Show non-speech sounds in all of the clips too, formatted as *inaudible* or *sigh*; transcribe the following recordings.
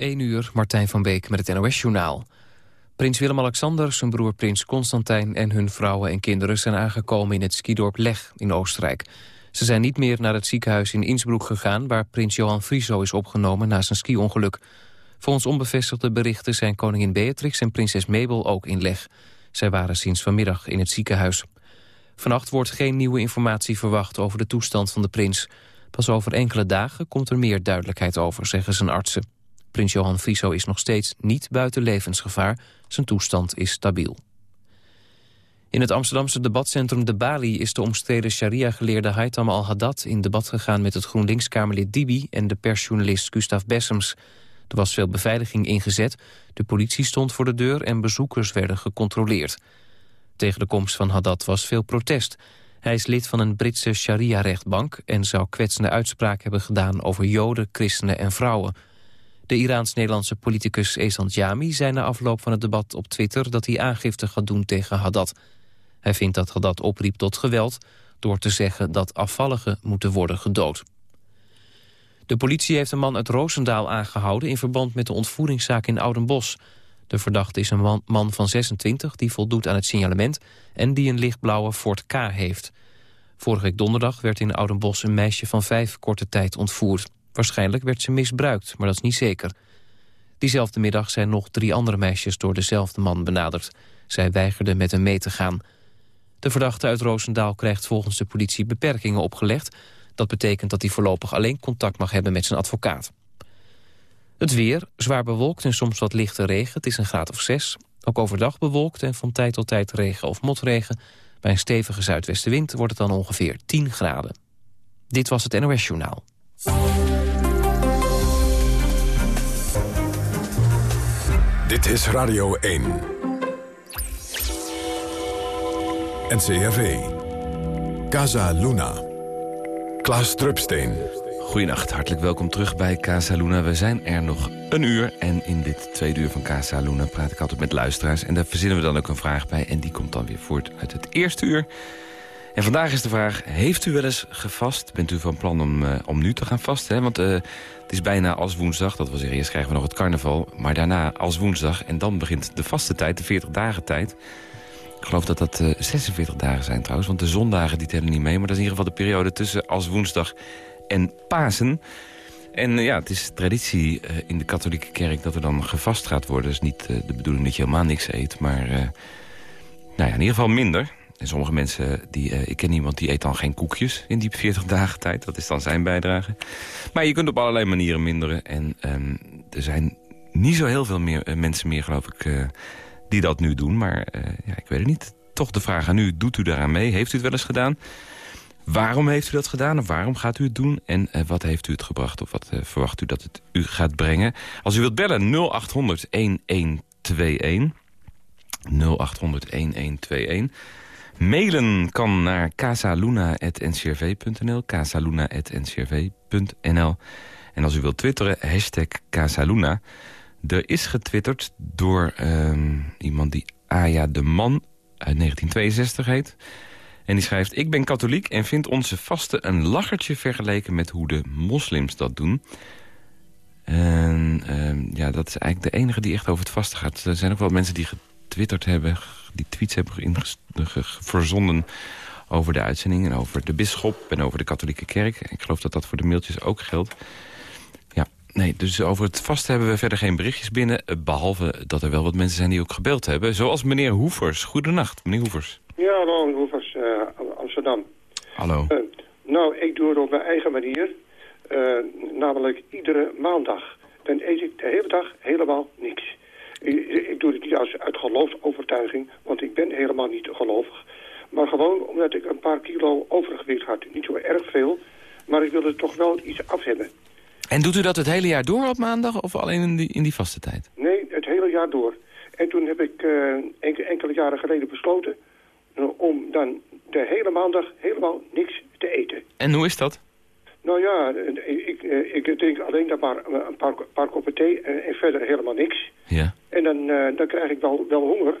1 uur, Martijn van Beek met het NOS-journaal. Prins Willem-Alexander, zijn broer prins Constantijn... en hun vrouwen en kinderen zijn aangekomen in het skidorp Leg in Oostenrijk. Ze zijn niet meer naar het ziekenhuis in Innsbruck gegaan... waar prins Johan Frieso is opgenomen na zijn ski-ongeluk. Volgens onbevestigde berichten zijn koningin Beatrix en prinses Mabel ook in Leg. Zij waren sinds vanmiddag in het ziekenhuis. Vannacht wordt geen nieuwe informatie verwacht over de toestand van de prins. Pas over enkele dagen komt er meer duidelijkheid over, zeggen zijn artsen. Prins Johan Friso is nog steeds niet buiten levensgevaar. Zijn toestand is stabiel. In het Amsterdamse debatcentrum De Bali is de omstreden sharia-geleerde Haitham al-Haddad in debat gegaan met het GroenLinks-Kamerlid Dibi en de persjournalist Gustav Bessems. Er was veel beveiliging ingezet, de politie stond voor de deur en bezoekers werden gecontroleerd. Tegen de komst van Haddad was veel protest. Hij is lid van een Britse sharia-rechtbank en zou kwetsende uitspraken hebben gedaan over joden, christenen en vrouwen. De Iraans-Nederlandse politicus Esant Jami zei na afloop van het debat op Twitter dat hij aangifte gaat doen tegen Haddad. Hij vindt dat Haddad opriep tot geweld door te zeggen dat afvalligen moeten worden gedood. De politie heeft een man uit Roosendaal aangehouden in verband met de ontvoeringszaak in Oudenbos. De verdachte is een man, man van 26 die voldoet aan het signalement en die een lichtblauwe Ford K heeft. Vorige week donderdag werd in Oudenbos een meisje van vijf korte tijd ontvoerd. Waarschijnlijk werd ze misbruikt, maar dat is niet zeker. Diezelfde middag zijn nog drie andere meisjes door dezelfde man benaderd. Zij weigerden met hem mee te gaan. De verdachte uit Roosendaal krijgt volgens de politie beperkingen opgelegd. Dat betekent dat hij voorlopig alleen contact mag hebben met zijn advocaat. Het weer, zwaar bewolkt en soms wat lichte regen. Het is een graad of zes. Ook overdag bewolkt en van tijd tot tijd regen of motregen. Bij een stevige zuidwestenwind wordt het dan ongeveer 10 graden. Dit was het NOS Journaal. Dit is Radio 1. NCRV. Casa Luna. Klaas Drupsteen. Goedenacht, hartelijk welkom terug bij Casa Luna. We zijn er nog een uur en in dit tweede uur van Casa Luna praat ik altijd met luisteraars. En daar verzinnen we dan ook een vraag bij en die komt dan weer voort uit het eerste uur. En vandaag is de vraag, heeft u wel eens gevast? Bent u van plan om, uh, om nu te gaan vasten? Want uh, het is bijna als woensdag, dat wil zeggen, eerst krijgen we nog het carnaval... maar daarna als woensdag en dan begint de vaste tijd, de 40 dagen tijd... Ik geloof dat dat uh, 46 dagen zijn trouwens, want de zondagen die tellen niet mee... maar dat is in ieder geval de periode tussen als woensdag en Pasen. En ja, het is traditie in de katholieke kerk dat er dan gevast gaat worden. Het is niet de bedoeling dat je helemaal niks eet, maar nou ja, in ieder geval minder... En sommige mensen, die, uh, ik ken iemand die eet dan geen koekjes in die 40 dagen tijd. Dat is dan zijn bijdrage. Maar je kunt op allerlei manieren minderen. En um, er zijn niet zo heel veel meer, uh, mensen meer, geloof ik, uh, die dat nu doen. Maar ja, ik weet het niet. Toch de vraag aan u, doet u daaraan mee? Heeft u het wel eens gedaan? Waarom heeft u dat gedaan of waarom gaat u het doen? En wat heeft u het gebracht of wat verwacht u dat het u gaat brengen? Als u wilt bellen 0800 1121. 0800 1121. Mailen kan naar casaluna.ncrv.nl, casaluna.ncrv.nl. En als u wilt twitteren, hashtag Casaluna. Er is getwitterd door um, iemand die Aya de Man uit 1962 heet. En die schrijft, ik ben katholiek en vind onze vasten een lachertje vergeleken met hoe de moslims dat doen. En um, ja, dat is eigenlijk de enige die echt over het vasten gaat. Er zijn ook wel mensen die getwitterd hebben, die tweets hebben verzonden over de uitzending... en over de bisschop en over de katholieke kerk. Ik geloof dat dat voor de mailtjes ook geldt. Ja, nee, dus over het vast hebben we verder geen berichtjes binnen... Eh, behalve dat er wel wat mensen zijn die ook gebeld hebben. Zoals meneer Hoevers. Goedenacht, meneer Hoevers. Ja, hallo, Hoevers, uh, Amsterdam. Hallo. Uh, nou, ik doe het op mijn eigen manier. Uh, namelijk iedere maandag. Dan eet ik de hele dag helemaal niks. Ik, doe het niet als, uit geloofsovertuiging, want ik ben helemaal niet gelovig. Maar gewoon omdat ik een paar kilo overgewicht had. Niet zo erg veel, maar ik wilde toch wel iets af hebben. En doet u dat het hele jaar door op maandag of alleen in die, in die vaste tijd? Nee, het hele jaar door. En toen heb ik uh, enkele, enkele jaren geleden besloten uh, om dan de hele maandag helemaal niks te eten. En hoe is dat? Nou ja, ik, ik drink alleen dan maar een paar, paar koppen thee en, en, verder helemaal niks. Ja. En dan, dan krijg ik wel, wel honger.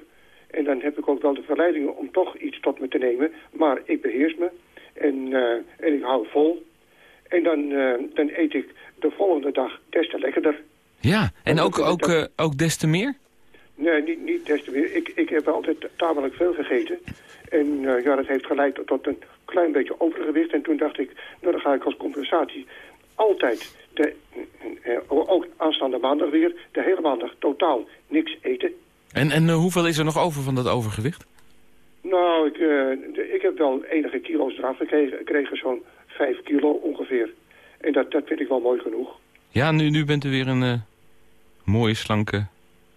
En dan heb ik ook wel de verleidingen om toch iets tot me te nemen. Maar ik beheers me. En, en ik hou vol. En dan, dan eet ik de volgende dag des te lekkerder. Ja, en Dat- ook, dat- ook, dat- eh, ook des te meer? Nee, niet, niet des te meer. Ik, ik heb altijd tamelijk veel gegeten. En eh, ja, dat heeft geleid tot- een klein beetje overgewicht. En toen dacht ik, nou dan ga ik als compensatie altijd, de, eh, ook aanstaande maandag weer, de hele maandag totaal niks eten. En, en eh, hoeveel is er nog over van dat overgewicht? Nou, ik, eh, ik heb wel enige kilo's eraf gekregen, gekregen zo'n vijf kilo ongeveer. En dat, dat vind ik wel mooi genoeg. Ja, nu, nu bent u weer een eh, mooie, slanke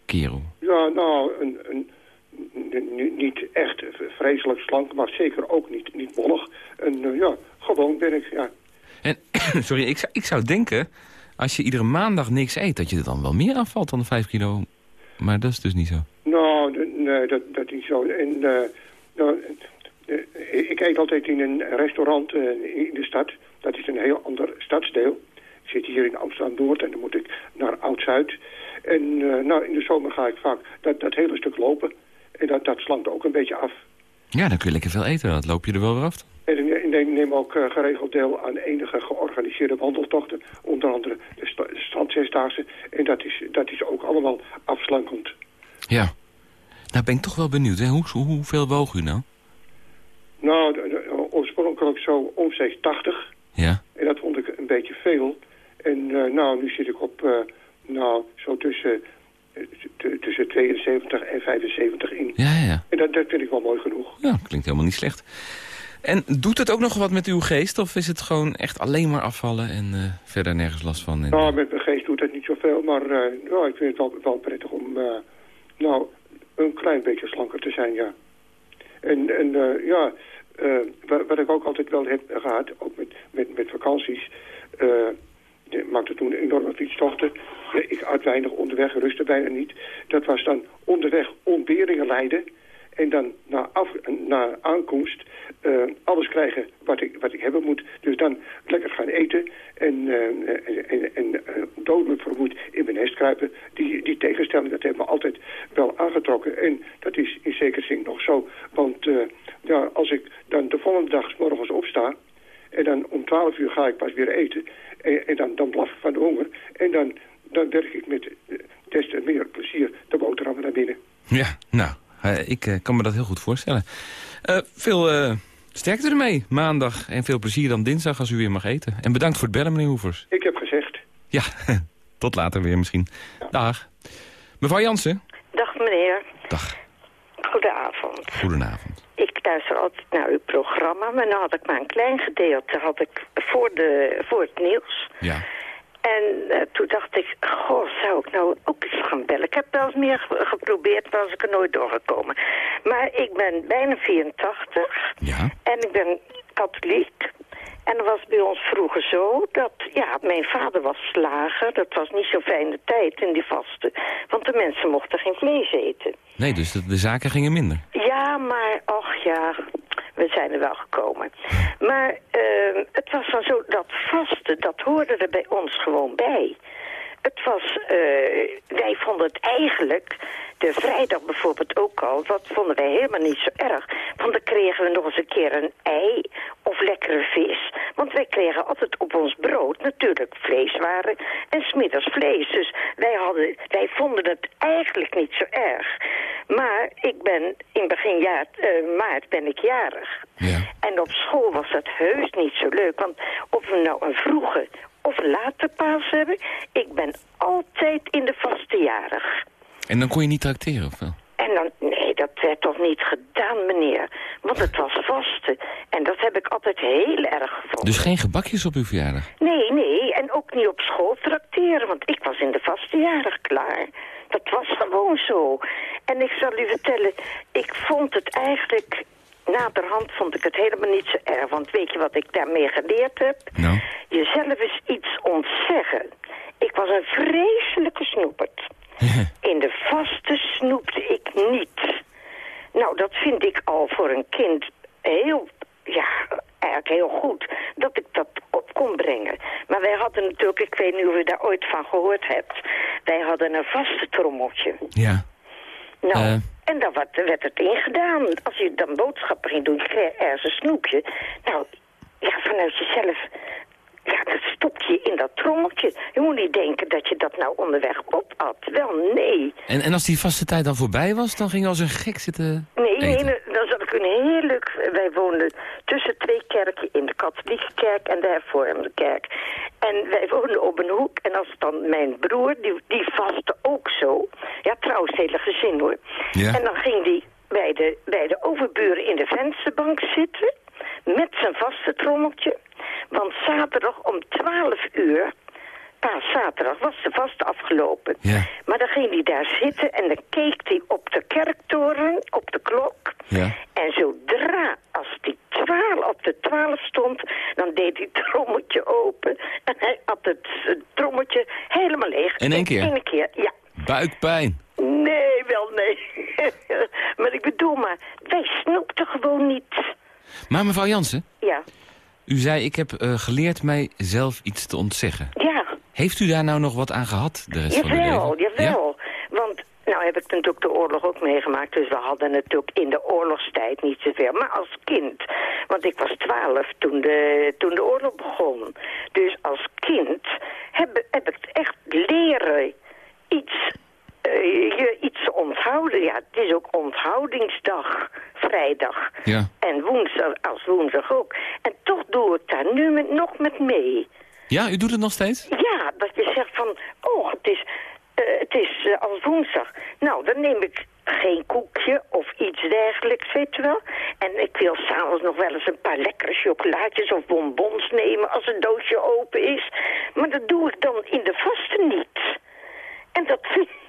kerel. Ja, nou, een, een, n- n- niet echt vreselijk slank, maar zeker ook niet, niet mollig. En eh, ja, gewoon ben ik, ja. En, *clears throat* sorry, ik zou, ik zou denken, als je iedere maandag niks eet... dat je er dan wel meer afvalt dan de 5 kilo. Maar dat is dus niet zo. Nou, nee, dat, dat is zo. En, eh, nou, eh, ik eet altijd in een restaurant in de stad. Dat is een heel ander stadsdeel. Ik zit hier in Amsterdam-Noord en dan moet ik naar Oud-Zuid. En nou, in de zomer ga ik vaak dat, dat hele stuk lopen. En dat, dat slankt ook een beetje af. Ja, dan kun je lekker veel eten. Dat loop je er wel weer af. En ik neem- neem ook eh, geregeld deel aan enige georganiseerde wandeltochten. Onder andere de strandzesdaagse. En dat is, dat is ook allemaal afslankend. Ja. Nou ben ik toch wel benieuwd. Hè? Hoe, hoe- hoeveel woog u nou? Nou, oorspronkelijk zo omstreeks 80. Ja. En dat vond ik een beetje veel. En eh, nou, nu zit ik op, eh, nou, zo tussen, tussen 72 en 75 in. Ja, ja. En dat, dat vind ik wel mooi genoeg. Ja, klinkt helemaal niet slecht. En doet het ook nog wat met uw geest? Of is het gewoon echt alleen maar afvallen en eh, verder nergens last van? En, Nou, met mijn geest doet het niet zoveel, maar eh, nou, ik vind het wel, wel prettig om, eh, nou, een klein beetje slanker te zijn, ja. En, en ja, wat, wat ik ook altijd wel heb gehad, ook met, met, met vakanties, eh, maakte toen enorme fietstochten. Ik had weinig onderweg, rustte bijna niet. Dat was dan onderweg ontberingen leiden. En dan na, af, na aankomst eh, alles krijgen wat ik, wat ik hebben moet. Dus dan lekker gaan eten en, eh, en, en, en eh, dodelijk vermoeid in mijn nest kruipen. Die, die tegenstelling, dat heeft me altijd wel aangetrokken. En dat is in zekere zin nog zo. Want ja, als ik dan de volgende dag morgens opsta... en dan om 12 uur ga ik pas weer eten... en, en dan, dan blaf ik van de honger... en dan, dan werk ik met eh, des te meer plezier de boterhammen naar binnen. Ja, nou, eh, ik eh, kan me dat heel goed voorstellen. Eh, veel eh, sterkte ermee, maandag. En veel plezier dan dinsdag als u weer mag eten. En bedankt voor het bellen, meneer Hoevers. Ik heb gezegd... Ja, *laughs* tot later weer misschien. Dag. Mevrouw Jansen. Dag meneer, Dag. goedenavond. Goedenavond. Ik luister altijd naar uw programma, maar nu had ik maar een klein gedeelte had ik voor, de, voor het nieuws. Ja. En eh, toen dacht ik, goh, zou ik nou ook eens gaan bellen? Ik heb wel eens meer ge- geprobeerd, maar was ik er nooit doorgekomen. Maar ik ben bijna 84 Ja. en ik ben katholiek. En dat was bij ons vroeger zo dat, ja, mijn vader was slager. Dat was niet zo'n fijne tijd in die vaste. Want de mensen mochten geen vlees eten. Nee, dus de, de zaken gingen minder. Ja, maar, och ja, we zijn er wel gekomen. Maar ehm, het was dan zo, dat vasten, dat hoorde er bij ons gewoon bij. Het was, eh, wij vonden het eigenlijk, de vrijdag bijvoorbeeld ook al, dat vonden wij helemaal niet zo erg. Want dan kregen we nog eens een keer een ei of lekkere vis. Want wij kregen altijd op ons brood natuurlijk vleeswaren en smiddags vlees. Dus wij, hadden, wij vonden het eigenlijk niet zo erg. Maar ik ben in begin jaar, eh, maart ben ik jarig. Ja. En op school was dat heus niet zo leuk. Want of we nou een vroege of een late paas hebben... ik ben altijd in de vaste jarig. En dan kon je niet tracteren, of wel? En dan, nee, dat werd toch niet gedaan, meneer. Want het was vasten. En dat heb ik altijd heel erg gevonden. Dus geen gebakjes op uw verjaardag? Nee, nee, en ook niet op school trakteren, want ik was in de vaste jaren klaar. Dat was gewoon zo. En ik zal u vertellen, ik vond het eigenlijk... Naderhand vond ik het helemaal niet zo erg. Want weet je wat ik daarmee geleerd heb? Nou? Jezelf eens iets ontzeggen. Ik was een vreselijke snoepert. *laughs* In de vaste snoepte ik niet. Nou, dat vind ik al voor een kind heel, ja, eigenlijk heel goed. Dat ik dat op kon brengen. Maar wij hadden natuurlijk, ik weet niet of u daar ooit van gehoord hebt. Wij hadden een vaste trommeltje. Ja. Nou, Eh. En daar werd, werd het ingedaan. Als je dan boodschappen ging doen, je kreeg ergens een snoepje. Nou, ja, vanuit jezelf Ja, dat stop je in dat trommeltje. Je moet niet denken dat je dat nou onderweg opat. Wel, nee. En, en als die vaste tijd dan voorbij was, dan ging je als een gek zitten Nee, nee, dan een heerlijk... Wij woonden tussen twee kerken in de katholieke kerk en de hervormde kerk. En wij woonden op een hoek. En als dan mijn broer, die, die vastte ook zo. Ja, trouwens, hele gezin hoor. Ja. En dan ging die bij de, bij de overburen in de vensterbank zitten... met zijn vaste trommeltje. Want zaterdag om 12 uur... Paaszaterdag was de vast afgelopen. Ja. Maar dan ging hij daar zitten en dan keek hij op de kerktoren, op de klok. Ja. En zodra als die twaalf op de twaalf stond, dan deed hij het trommetje open. *laughs* En hij had het trommetje helemaal leeg. In één keer? In één keer, ja. Buikpijn. Nee, wel nee. *laughs* maar ik bedoel maar, wij snoepten gewoon niet. Maar mevrouw Jansen, Ja, u zei ik heb eh, geleerd mijzelf iets te ontzeggen. ja. Heeft u daar nou nog wat aan gehad de rest van uw Jawel, leven? jawel. Want nou heb ik natuurlijk de oorlog ook meegemaakt. Dus we hadden natuurlijk in de oorlogstijd niet zoveel. Maar als kind, want ik was twaalf toen de, toen de oorlog begon. Dus als kind heb, heb ik echt leren iets, eh, je iets onthouden. Ja, het is ook onthoudingsdag, vrijdag. Ja. En woensdag als woensdag ook. En toch doe ik daar nu met, nog met mee. Ja, u doet het nog steeds? Ja, van, oh, het is, eh, het is eh, als woensdag. Nou, dan neem ik geen koekje of iets dergelijks, weet je wel. En ik wil s'avonds nog wel eens een paar lekkere chocolaatjes of bonbons nemen als een doosje open is. Maar dat doe ik dan in de vaste niet. En dat,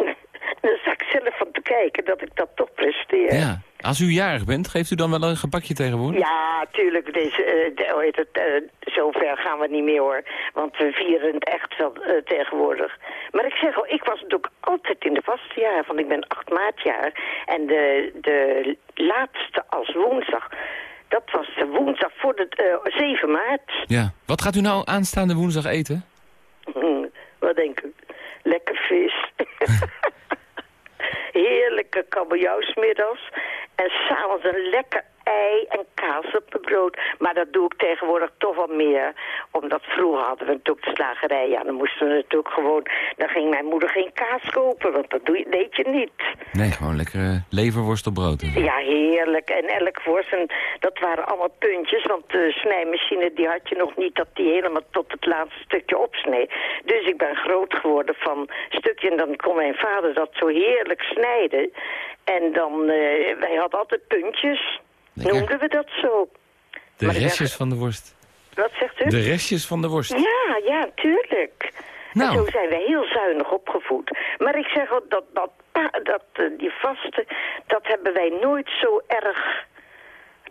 *laughs* daar sta ik zelf van te kijken dat ik dat toch presteer. Ja. Als u jarig bent, geeft u dan wel een gebakje tegenwoordig? Ja, tuurlijk. Deze, de- hoe heet het, zover gaan we niet meer hoor. Want we vieren het echt wel eh, tegenwoordig. Maar ik zeg al, ik was natuurlijk altijd in de vaste jaar. Want ik ben 8 maart jaar. En de, de laatste als woensdag, dat was de woensdag voor de eh, 7 maart. Ja. Wat gaat u nou aanstaande woensdag eten? Hm, wat denk ik? Lekker vis. *laughs* Heerlijke kabeljauwsmiddags. En s'avonds een lekker ei en kaas op het brood. Maar dat doe ik tegenwoordig toch wat meer. Omdat vroeger hadden we natuurlijk de slagerij. Ja, dan moesten we natuurlijk gewoon... Dan ging mijn moeder geen kaas kopen, want dat doe je, deed je niet. Nee, gewoon lekkere leverworst op brood. Ja, heerlijk. En elk worst, en dat waren allemaal puntjes. Want de snijmachine, die had je nog niet dat die helemaal tot het laatste stukje opsneed. Dus ik ben groot geworden van stukje. En dan kon mijn vader dat zo heerlijk snijden. En dan, eh, wij hadden altijd puntjes. Lekker. Noemden we dat zo. De Maar restjes zeg- van de worst. Wat zegt u? De restjes van de worst. Ja, ja, tuurlijk. Nou. En zo zijn wij heel zuinig opgevoed. Maar ik zeg al, dat, dat, dat, eh, die vaste, dat hebben wij nooit zo erg,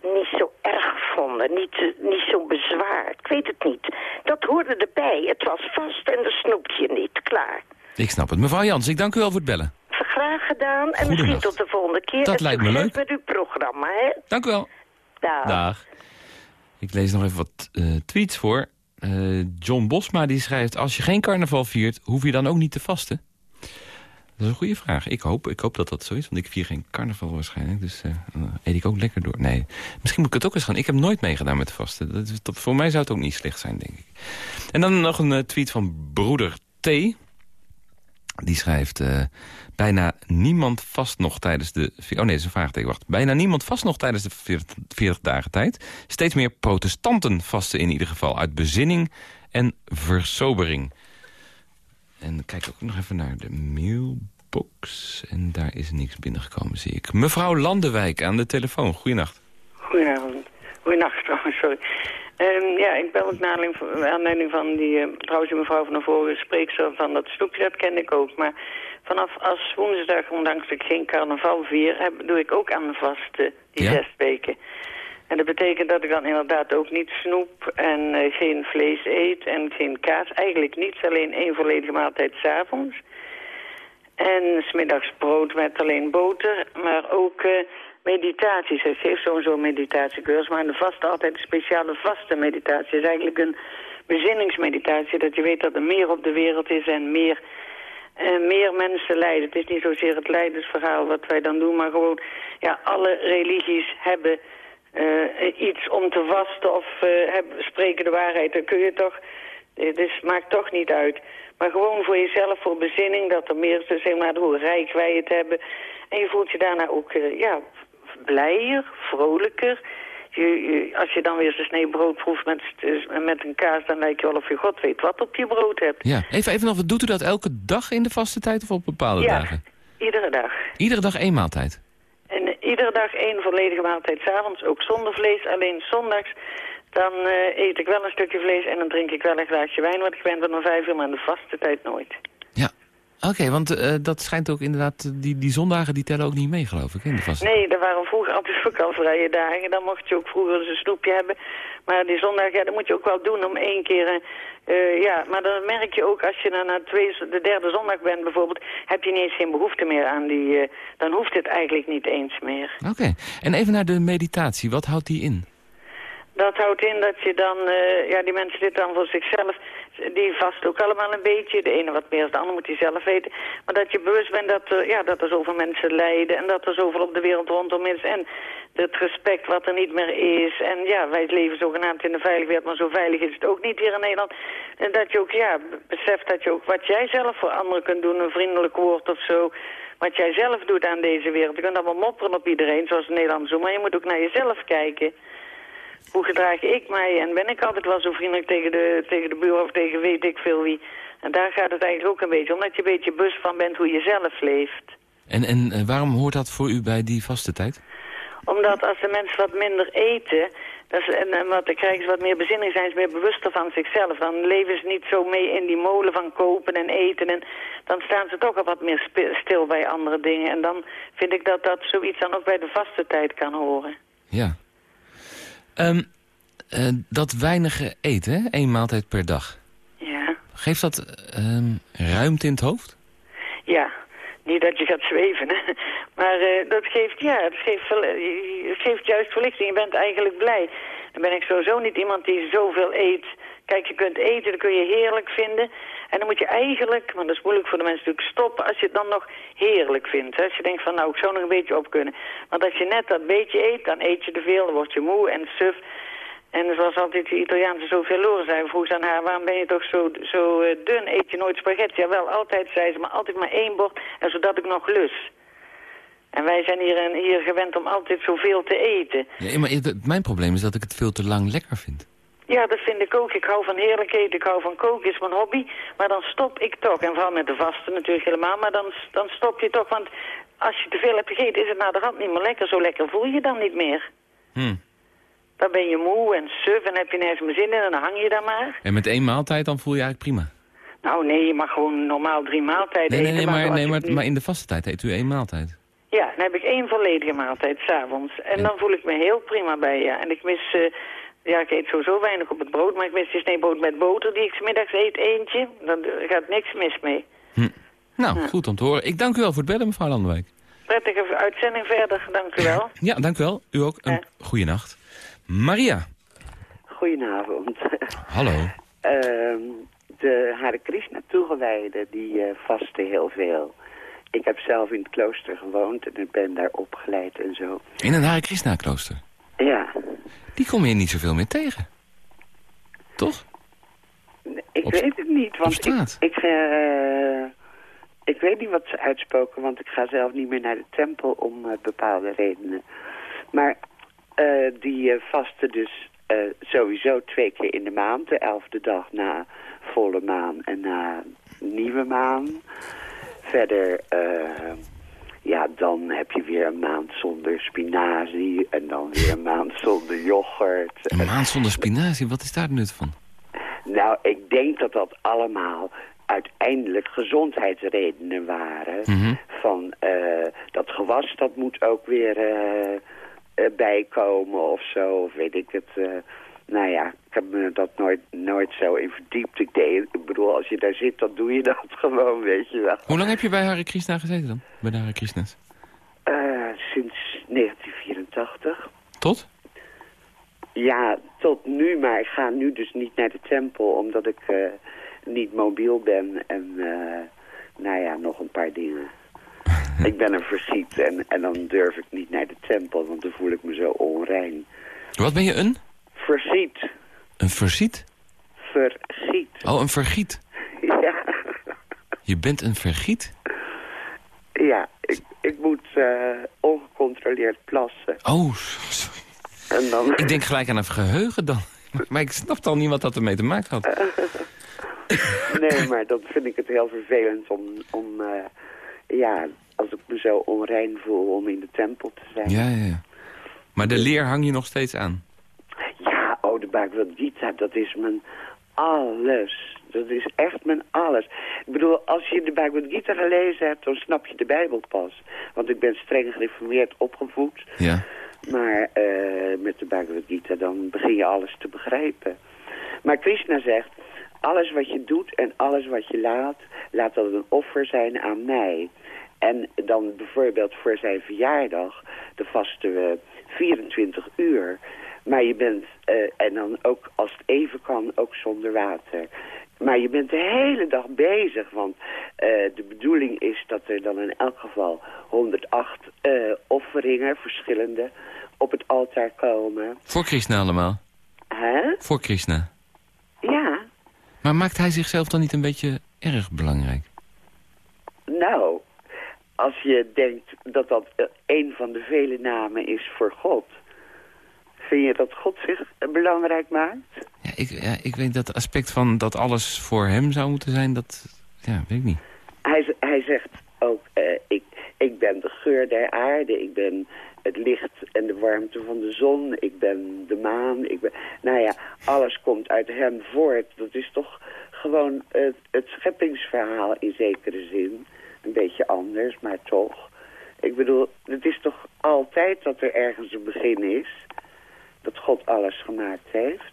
niet zo erg gevonden. Niet, eh, niet zo bezwaar. Ik weet het niet. Dat hoorde erbij. Het was vast en dan snoept je niet. Klaar. Ik snap het. Mevrouw Jans, ik dank u wel voor het bellen. Graag gedaan. En misschien tot de volgende keer. Dat En lijkt me leuk. met uw programma, hè? Dank u wel. Dag. Dag. Ik lees nog even wat eh, tweets voor. Eh, John Bosma die schrijft... Als je geen carnaval viert, hoef je dan ook niet te vasten? Dat is een goede vraag. Ik hoop, ik hoop dat dat zo is, want ik vier geen carnaval waarschijnlijk. Dus dan eet ik ook lekker door. Nee, misschien moet ik het ook eens gaan. Ik heb nooit meegedaan met vasten. Dat is, voor mij zou het ook niet slecht zijn, denk ik. En dan nog een tweet van broeder T. Die schrijft... eh, bijna niemand vast nog tijdens de... Oh nee, dat is een wacht. Bijna niemand vast nog tijdens de 40, 40 dagen tijd. Steeds meer protestanten vasten in ieder geval. Uit bezinning en versobering. En kijk ook nog even naar de mailbox. En daar is niks binnengekomen, zie ik. Mevrouw Landewijk aan de telefoon. Goeienacht. Goedenavond. Goedenacht trouwens, sorry. Ehm, ja, ik bel ook naar aanleiding van, die, eh, trouwens die mevrouw van de vorige spreekster van dat snoepje, dat kende ik ook. Maar vanaf als woensdag, ondanks dat ik geen carnaval vier, heb, doe ik ook aan de vaste die Ja? zes weken. En dat betekent dat ik dan inderdaad ook niet snoep en eh, geen vlees eet en geen kaas. Eigenlijk niets, alleen één volledige maaltijd s'avonds. En smiddags brood met alleen boter, maar ook eh, meditaties. Ik geef sowieso meditatiecursus, maar de vaste altijd een speciale vaste meditatie. Is eigenlijk een bezinningsmeditatie, dat je weet dat er meer op de wereld is en meer, eh, meer mensen lijden. Het is niet zozeer het lijdensverhaal wat wij dan doen, maar gewoon, ja, alle religies hebben eh, iets om te vasten of hebben, spreken de waarheid. Dan kun je toch Dus maakt toch niet uit. Maar gewoon voor jezelf, voor bezinning, dat er meer, zeg maar, hoe rijk wij het hebben. En je voelt je daarna ook, uh, ja, blijer, vrolijker. Je, als je dan weer zo'n snee brood proeft met, met een kaas... dan lijkt je wel of je god weet wat op je brood hebt. Ja, even, even nog, doet u dat elke dag in de vaste tijd of op bepaalde ja, dagen? iedere dag. Iedere dag één maaltijd? En iedere dag één volledige maaltijd s'avonds, ook zonder vlees. Alleen zondags, dan uh, eet ik wel een stukje vlees en dan drink ik wel een glaasje wijn. Want ik ben van vijf uur, maar in de vaste tijd nooit. Oké, want uh, dat schijnt ook inderdaad, die, die zondagen die tellen ook niet mee geloof ik, in de vaste. Nee, er waren vroeger altijd ook al vrije dagen. Dan mocht je ook vroeger eens een snoepje hebben. Maar die zondag, ja, dat moet je ook wel doen om één keer... Uh, ja, maar dan merk je ook als je dan naar twee, de derde zondag bent bijvoorbeeld... heb je niet eens geen behoefte meer aan die... Uh, dan hoeft het eigenlijk niet eens meer. Oké, en even naar de meditatie. Wat houdt die in? Dat houdt in dat je dan, uh, ja, die mensen zitten dan voor zichzelf, die vast ook allemaal een beetje. De ene wat meer dan de ander moet hij zelf weten. Maar dat je bewust bent dat, uh, ja, dat er zoveel mensen lijden en dat er zoveel op de wereld rondom is. En het respect wat er niet meer is. En ja, wij leven zogenaamd in de veilige wereld, maar zo veilig is het ook niet hier in Nederland. En dat je ook, ja, beseft dat je ook wat jij zelf voor anderen kunt doen, een vriendelijk woord of zo wat jij zelf doet aan deze wereld. Je kunt allemaal mopperen op iedereen, zoals Nederland zo, maar je moet ook naar jezelf kijken hoe gedraag ik mij en ben ik altijd wel zo vriendelijk tegen de, tegen de buur of tegen weet ik veel wie. En daar gaat het eigenlijk ook een beetje om, dat je een beetje bewust van bent hoe je zelf leeft. En, en eh, waarom hoort dat voor u bij die vaste tijd? Omdat als de mensen wat minder eten, dat is, en, en, wat dan krijgen ze wat meer bezinning, zijn ze meer bewuster van zichzelf. Dan leven ze niet zo mee in die molen van kopen en eten. En dan staan ze toch al wat meer stil bij andere dingen. En dan vind ik dat dat zoiets dan ook bij de vaste tijd kan horen. Ja, Um, uh, dat weinige eten, hè? één maaltijd per dag. Ja. Geeft dat um, ruimte in het hoofd? Ja, niet dat je gaat zweven, hè. *laughs* maar uh, dat geeft, ja, het geeft, het geeft juist verlichting. Je bent eigenlijk blij. Dan ben ik sowieso niet iemand die zoveel eet. Kijk, je kunt eten, dat kun je heerlijk vinden. En dan moet je eigenlijk, want dat is moeilijk voor de mensen natuurlijk, stoppen als je het dan nog heerlijk vindt. Als je denkt van, nou, ik zou nog een beetje op kunnen. Want als je net dat beetje eet, dan eet je te veel, dan word je moe en suf. En zoals altijd die Italiaanse Sofia Loren zei, vroeg ze aan haar, waarom ben je toch zo, zo uh, dun? Eet je nooit spaghetti? Jawel, altijd, zei ze, maar altijd maar één bord, en zodat ik nog lus. En wij zijn hier, hier gewend om altijd zoveel te eten. Ja, maar mijn probleem is dat ik het veel te lang lekker vind. Ja, dat vind ik ook. Ik hou van heerlijk eten, ik hou van koken, is mijn hobby. Maar dan stop ik toch. En vooral met de vaste natuurlijk helemaal. Maar dan, dan stop je toch, want als je te veel hebt gegeten... is het naar de hand niet meer lekker. Zo lekker voel je dan niet meer. Hmm. Dan ben je moe en suf en heb je nergens meer zin in en dan hang je daar maar. En met één maaltijd dan voel je eigenlijk prima? Nou nee, je mag gewoon normaal drie maaltijden nee, nee, eten. Nee, maar, nee, maar, maar in de vaste tijd eet u één maaltijd? Ja, dan heb ik één volledige maaltijd s'avonds. En, en dan voel ik me heel prima bij, ja. En ik mis... Uh, ja, ik eet sowieso weinig op het brood, maar ik mis die sneebrood met boter die ik smiddags eet, eentje. Dan gaat niks mis mee. Hm. Nou, goed om te horen. Ik dank u wel voor het bellen, mevrouw Landenwijk. Prettige uitzending verder, dank u wel. Ja, dank u wel. U ook. Een ja. goede nacht. Maria. Goedenavond. Hallo. Uh, *laughs* de Hare Krishna toegewijden, die uh, vasten heel veel. Ik heb zelf in het klooster gewoond en ik ben daar opgeleid en zo. In een Hare Krishna klooster? Ja. Die kom je niet zoveel meer tegen. Toch? Ik weet het niet, want ik, ik, uh, ik weet niet wat ze uitspoken, want ik ga zelf niet meer naar de tempel om uh, bepaalde redenen. Maar uh, die vasten dus sowieso twee keer in de maand, de elfde dag na volle maan en na nieuwe maan. Verder ja, dan heb je weer een maand zonder spinazie en dan weer een maand *laughs* zonder yoghurt. Een maand zonder spinazie, wat is daar nut van? Nou, ik denk dat dat allemaal uiteindelijk gezondheidsredenen waren. Mm -hmm. Van uh, dat gewas, dat moet ook weer uh, uh, bijkomen of zo, of weet ik het... Nou ja, ik heb me dat nooit, nooit zo in verdiept. Ik, deed, ik bedoel, als je daar zit, dan doe je dat *laughs* gewoon, weet je wel. Hoe lang heb je bij Hare Krishna gezeten dan? Bij de Hare Krishna's? Uh, sinds 1984. Tot? Ja, tot nu, maar ik ga nu dus niet naar de tempel, omdat ik uh, niet mobiel ben en uh, nou ja, nog een paar dingen. *laughs* ik ben een versiet en, en dan durf ik niet naar de tempel, want dan voel ik me zo onrein. Wat ben je een? Versiet. Een versiet? vergiet. Oh, een vergiet? Ja. Je bent een vergiet? Ja, ik, ik moet uh, ongecontroleerd plassen. Oh, sorry. En dan... Ik denk gelijk aan een geheugen dan. *laughs* Maar ik snap al niet wat dat ermee te maken had. *laughs* nee, maar dan vind ik het heel vervelend om, om uh, ja, als ik me zo onrein voel om in de tempel te zijn. Ja, ja, ja. Maar de leer hang je nog steeds aan? Bhagavad Gita, dat is mijn alles. Dat is echt mijn alles. Ik bedoel, als je de Bhagavad Gita gelezen hebt, dan snap je de Bijbel pas. Want ik ben streng gereformeerd opgevoed. Ja. Maar uh, met de Bhagavad Gita, dan begin je alles te begrijpen. Maar Krishna zegt, alles wat je doet en alles wat je laat, laat dat een offer zijn aan mij. En dan bijvoorbeeld voor zijn verjaardag, de vasten we 24 uur. Maar je bent, uh, en dan ook als het even kan, ook zonder water. Maar je bent de hele dag bezig, want uh, de bedoeling is dat er dan in elk geval 108 uh, offeringen, verschillende, op het altaar komen. Voor Krishna allemaal? Hè? Voor Krishna? Ja. Maar maakt hij zichzelf dan niet een beetje erg belangrijk? Nou, als je denkt dat dat een van de vele namen is voor God... vind je dat God zich belangrijk maakt? Ja, ik, ja, ik weet dat aspect van dat alles voor hem zou moeten zijn, dat ja, weet ik niet. Hij, hij zegt ook, uh, ik, ik ben de geur der aarde, ik ben het licht en de warmte van de zon, ik ben de maan. Ik ben, nou ja, alles komt uit hem voort. Dat is toch gewoon het, het scheppingsverhaal in zekere zin. Een beetje anders, maar toch. Ik bedoel, het is toch altijd dat er ergens een begin is. Dat God alles gemaakt heeft.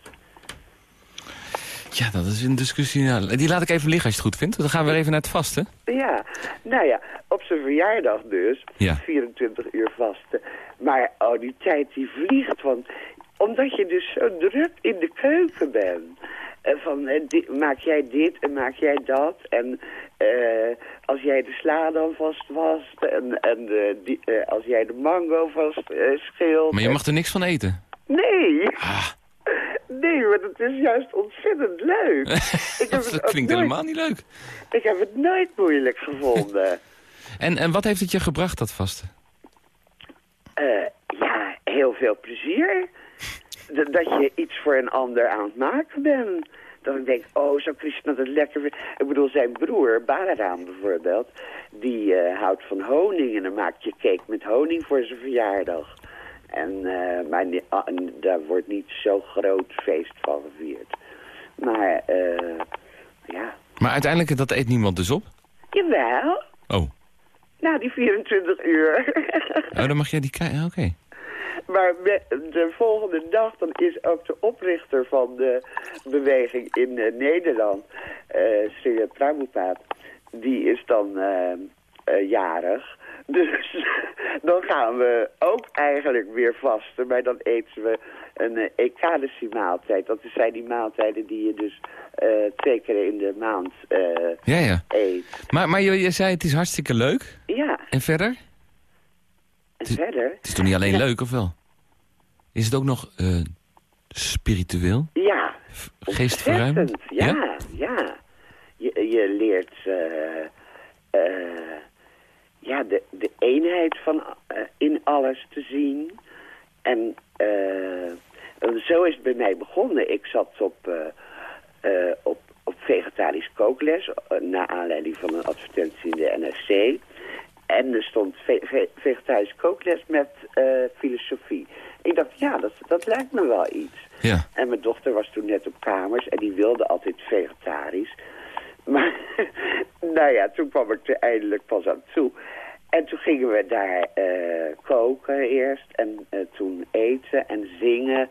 Ja, dat is een discussie. Nou, die laat ik even liggen als je het goed vindt. Dan gaan we weer even naar het vasten. Ja, nou ja, op zijn verjaardag dus. Ja. 24 uur vasten. Maar oh, die tijd die vliegt. Want, omdat je dus zo druk in de keuken bent. En van, maak jij dit en maak jij dat. En uh, als jij de sla dan vast wast. En, en die, als jij de mango vast scheelt. Maar je mag er niks van eten? Nee. Ah. Nee, maar het is juist ontzettend leuk. *laughs* ik heb dat klinkt nooit, helemaal niet leuk. Ik heb het nooit moeilijk gevonden. *laughs* en, en wat heeft het je gebracht, dat vasten? Uh, ja, heel veel plezier. dat je iets voor een ander aan het maken bent. Dat ik denk, oh, zou Krishna dat lekker vindt. Ik bedoel, zijn broer, Balaram bijvoorbeeld, die uh, houdt van honing. En dan maakt je cake met honing voor zijn verjaardag. En, uh, maar uh, daar wordt niet zo groot feest van gevierd. Maar, uh, ja. Maar uiteindelijk, dat eet niemand dus op? Jawel. Oh. Na die 24 uur. *laughs* oh, dan mag jij die kijken, oké. Maar de volgende dag dan is ook de oprichter van de beweging in uh, Nederland, uh, Sri Prabhupada, die is dan jarig. Dus *laughs* dan gaan we ook eigenlijk weer vasten, maar dan eten we een uh, maaltijd. Dat zijn die maaltijden die je dus uh, twee keer in de maand uh, ja, ja. eet. Maar, maar je, je zei het is hartstikke leuk. Ja. En verder? En is, verder? Het is toch niet alleen ja. leuk, of wel? Is het ook nog spiritueel? Ja. Geestverruimend? Ja, ja. ja. Je, je leert ja, de, de eenheid van uh, in alles te zien. En uh, zo is het bij mij begonnen. Ik zat op, uh, op, op vegetarisch kookles, naar aanleiding van een advertentie in de NRC. En er stond ve ve vegetarisch kookles met filosofie. Ik dacht, ja, dat, dat lijkt me wel iets. Ja. En mijn dochter was toen net op kamers en die wilde altijd vegetarisch. Maar, *laughs* nou ja, toen kwam ik er eindelijk pas aan toe. En toen gingen we daar uh, koken eerst en uh, toen eten en zingen.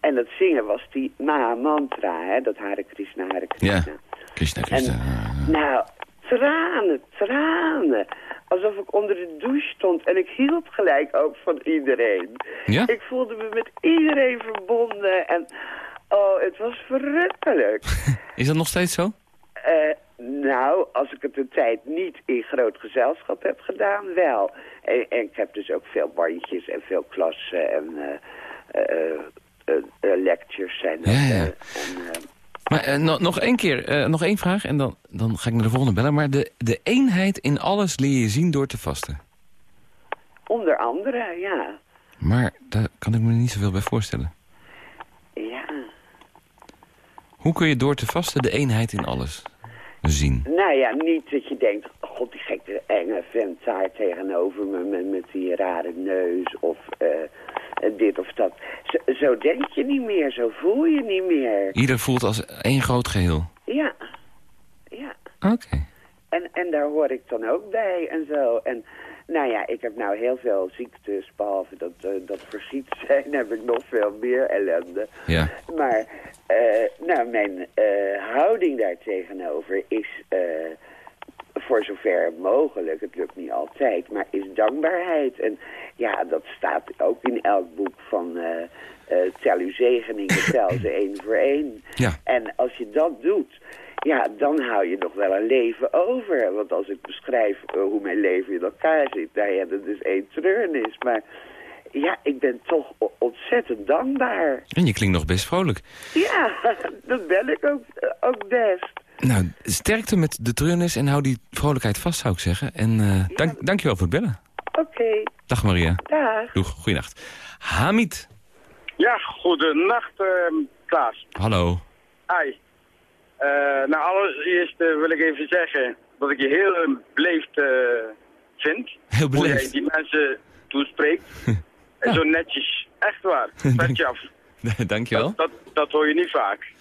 En dat zingen was die Maha-mantra, hè, dat Hare Krishna, Hare Krishna. Ja, Krishna, Krishna. En, nou, tranen, tranen. Alsof ik onder de douche stond. En ik hield gelijk ook van iedereen. Ja? Ik voelde me met iedereen verbonden. En oh, het was verrukkelijk. *laughs* Is dat nog steeds zo? Uh, nou, als ik het een tijd niet in groot gezelschap heb gedaan, wel. En, en ik heb dus ook veel bandjes en veel klassen en uh, uh, lectures zijn ja, Maar uh, nog één keer, uh, nog één vraag en dan, dan ga ik naar de volgende bellen. Maar de, de eenheid in alles leer je zien door te vasten? Onder andere, ja. Maar daar kan ik me niet zoveel bij voorstellen. Ja. Hoe kun je door te vasten de eenheid in alles zien? Nou ja, niet dat je denkt... God, die gekke enge vent daar tegenover me met, met die rare neus of uh, dit of dat. Zo, zo, denk je niet meer, zo voel je niet meer. Ieder voelt als één groot geheel? Ja, ja. Oké. En, en daar hoor ik dan ook bij en zo. En nou ja, ik heb nou heel veel ziektes, behalve dat, uh, dat verziet zijn, *laughs* heb ik nog veel meer ellende. Ja. Maar, uh, nou, mijn uh, houding daartegenover is, voor zover mogelijk, het lukt niet altijd, maar is dankbaarheid. En ja, dat staat ook in elk boek van tel uw zegeningen, *coughs* tel ze één voor één. Ja. En als je dat doet ja, dan hou je nog wel een leven over. Want als ik beschrijf uh, hoe mijn leven in elkaar zit, nou ja, dat is één treurnis. Maar ja, ik ben toch ontzettend dankbaar. En je klinkt nog best vrolijk. Ja, *laughs* dat ben ik ook, ook best. Nou, sterkte met de treurnis en hou die vrolijkheid vast, zou ik zeggen. En uh, ja. dank, dankjewel voor het bellen. Oké. Okay. Dag Maria. Dag. Doeg, goeienacht. Hamid. Ja, goedenacht Klaas. Hallo. Hi. Uh, nou, allereerst uh, wil ik even zeggen dat ik je heel beleefd uh, vind. Heel beleefd? Hoe jij die mensen toespreekt. *laughs* en zo netjes. Echt waar. Vet je af. Dankjewel. Dat, dat, dat hoor je niet vaak.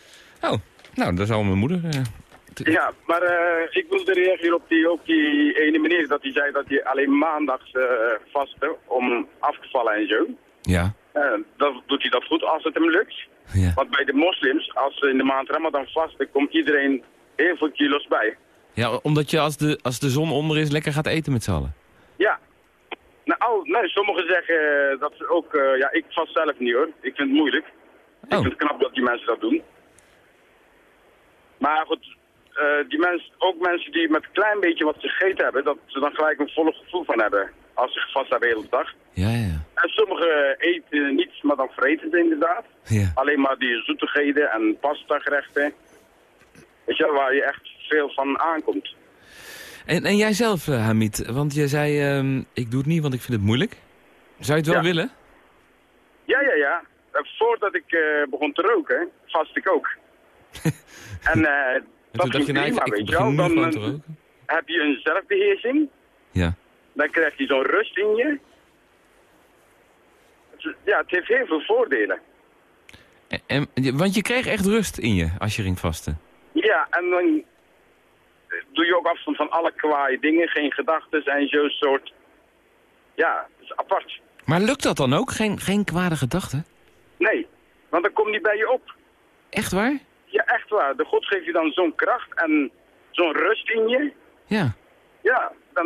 Oh, nou, dat is al mijn moeder. Ja, maar ik wilde reageren op die, op die ene meneer dat hij zei dat hij alleen maandags vastte om af te vallen en zo. Ja. dan doet hij dat goed als het hem lukt. Ja. Want bij de moslims, als ze in de maand Ramadan vasten, komt iedereen heel veel kilo's bij. Ja, omdat je als de, als de zon onder is lekker gaat eten met z'n allen. Ja. Nou, nee, sommigen zeggen dat ze ook... Uh, ja, ik vast zelf niet hoor. Ik vind het moeilijk. Oh. Ik vind het knap dat die mensen dat doen. Maar goed, uh, die mensen, ook mensen die met een klein beetje wat gegeten hebben, dat ze dan gelijk een volle gevoel van hebben. Als ze vast hebben de hele dag. Ja, ja. En sommigen eten niets, maar dan vreten ze inderdaad. Ja. Alleen maar die zoetigheden en pasta gerechten. Weet je, waar je echt veel van aankomt. En, en jij zelf, uh, Hamid, want je zei, uh, ik doe het niet, want ik vind het moeilijk. Zou je het wel ja. willen? Ja, ja, ja. Uh, voordat ik uh, begon te roken, vast ik ook. *laughs* en en dacht je, nou, ik, ik je begin nu Dan gewoon te roken? heb je een zelfbeheersing. Ja. Dan krijg je zo'n rust in je. Ja, het heeft heel veel voordelen. En, en, want je kreeg echt rust in je als je ging vasten. Ja, en dan doe je ook afstand van alle kwaaie dingen, geen gedachten en zo'n soort... Ja, is apart. Maar lukt dat dan ook? Geen, geen kwade gedachten? Nee, want dan komt niet bij je op. Echt waar? Ja, echt waar. De God geeft je dan zo'n kracht en zo'n rust in je. Ja. Ja, dan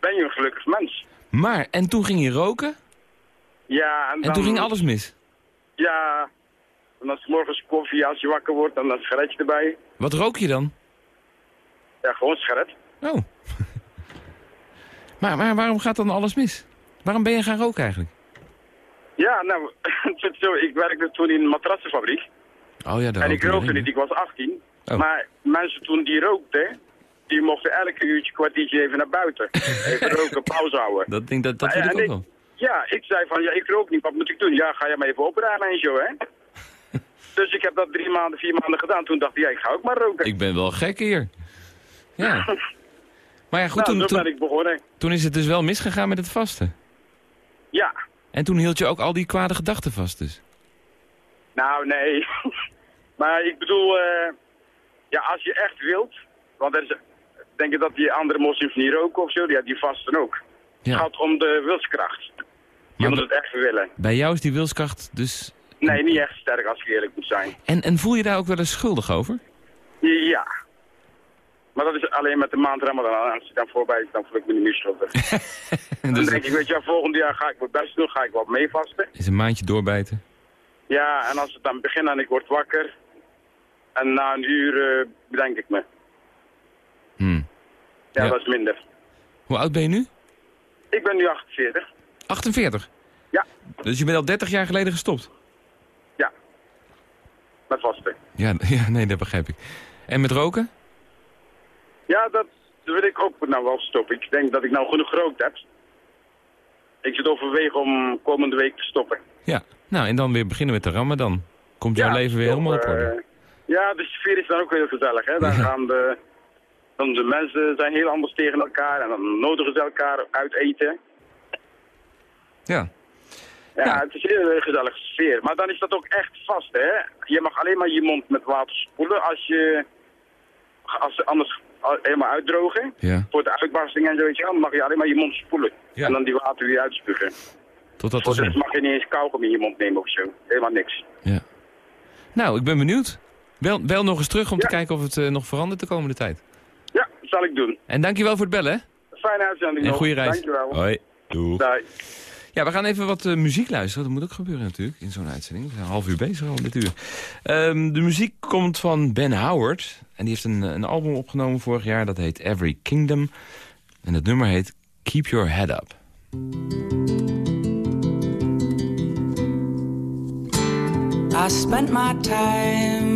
ben je een gelukkig mens. Maar, en toen ging je roken? Ja, en, toen ging alles mis? Ja, en dan is morgens koffie als je wakker wordt en dan een sigaretje erbij. Wat rook je dan? Ja, gewoon sigaret. Oh. *laughs* maar, maar waarom gaat dan alles mis? Waarom ben je gaan roken eigenlijk? Ja, nou, *laughs* ik werkte toen in een matrassenfabriek. Oh ja, En ik rookte niet, ik was 18. Oh. Maar mensen toen die rookten, die mochten elke uurtje, kwartiertje even naar buiten. *laughs* Even roken, pauze houden. Dat, denk, dat, dat vind ik ook wel. Ja, ik zei van, ja, ik rook niet, wat moet ik doen? Ja, ga je maar even opruimen en zo, hè? *laughs* dus ik heb dat drie maanden, vier maanden gedaan. Toen dacht ik, ja, ik ga ook maar roken. Ik ben wel gek hier. Ja. *laughs* Maar ja, goed, nou, toen, toen, ben ik begonnen. toen is het dus wel misgegaan met het vasten. Ja, En toen hield je ook al die kwade gedachten vast dus. nou, nee. Maar ik bedoel, eh, ja, als je echt wilt, want er is, denk je dat die andere moslims niet roken of zo, ja, die vasten ook. Het gaat om de wilskracht. Je moet het echt willen. bij jou is die wilskracht dus... Nee, niet echt sterk als ik eerlijk moet zijn. En, en voel je daar ook wel eens schuldig over? Ja. Maar dat is alleen met de maand Ramadan. Als ik dan voorbij is, dan voel ik me niet meer schuldig. *laughs* Dan dus denk ik, weet je, volgend jaar ga ik mijn best doen, ga ik wat mee vasten. is een maandje doorbijten. Ja, en als het dan begint en ik word wakker, en na een uur eh, bedenk ik me. Hmm. Ja, Ja. dat is minder. Hoe oud ben je nu? Ik ben nu 48. 48? Ja. Dus je bent al 30 jaar geleden gestopt? Ja. met vasten. Ja, *laughs* ja, nee, dat begrijp ik. En met roken? Ja, dat wil ik ook nou wel stoppen. Ik denk dat ik nou genoeg gerookt heb. Ik zit overwegen om komende week te stoppen. Ja, nou en dan weer beginnen met de ramadan. Komt jouw leven weer helemaal op orde. Ja, de sfeer is dan ook heel gezellig. Hè? Dan gaan de, dan de mensen zijn heel anders tegen elkaar en dan nodigen ze elkaar uit eten. Ja. Ja, het is een heel gezellige sfeer. Maar dan is dat ook echt vast, hè. Je mag alleen maar je mond met water spoelen als je... Als ze anders helemaal uitdrogen. Ja. Voor de uitbarsting en zo, weet je dan mag je alleen maar je mond spoelen. En dan die water weer uitspugen. Totdat Voor de mag je niet eens kauwgom in je mond nemen of zo. Helemaal niks. Ja. Nou, ik ben benieuwd. Bel, bel nog eens terug om te kijken of het uh, nog verandert de komende tijd. Ja, zal ik doen. En dankjewel voor het bellen. Fijne uitzending En nog. goede reis. Dankjewel. Hoi. Doei. Ja, we gaan even wat uh, muziek luisteren. Dat moet ook gebeuren natuurlijk in zo'n uitzending. We zijn een half uur bezig al dit uur. Um, de muziek komt van Ben Howard. En die heeft een, een album opgenomen vorig jaar. Dat heet Every Kingdom. En het nummer heet Keep Your Head Up. I spent my time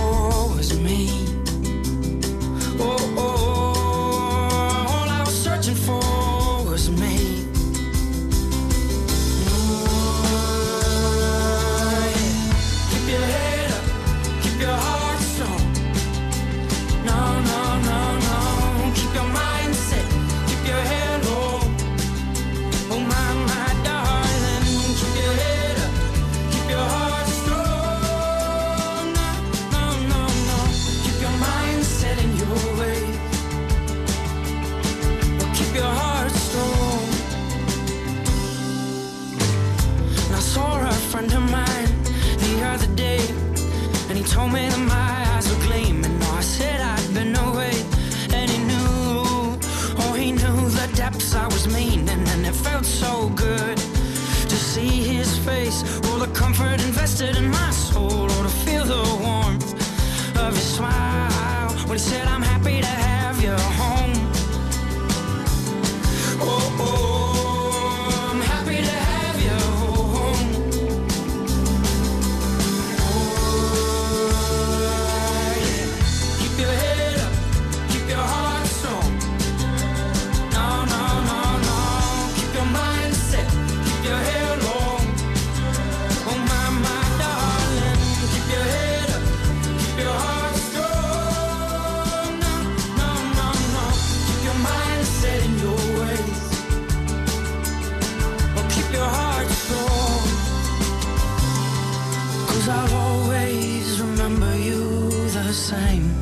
the same.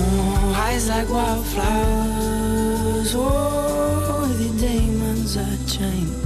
Oh, eyes like wildflowers. Oh, the demons that change.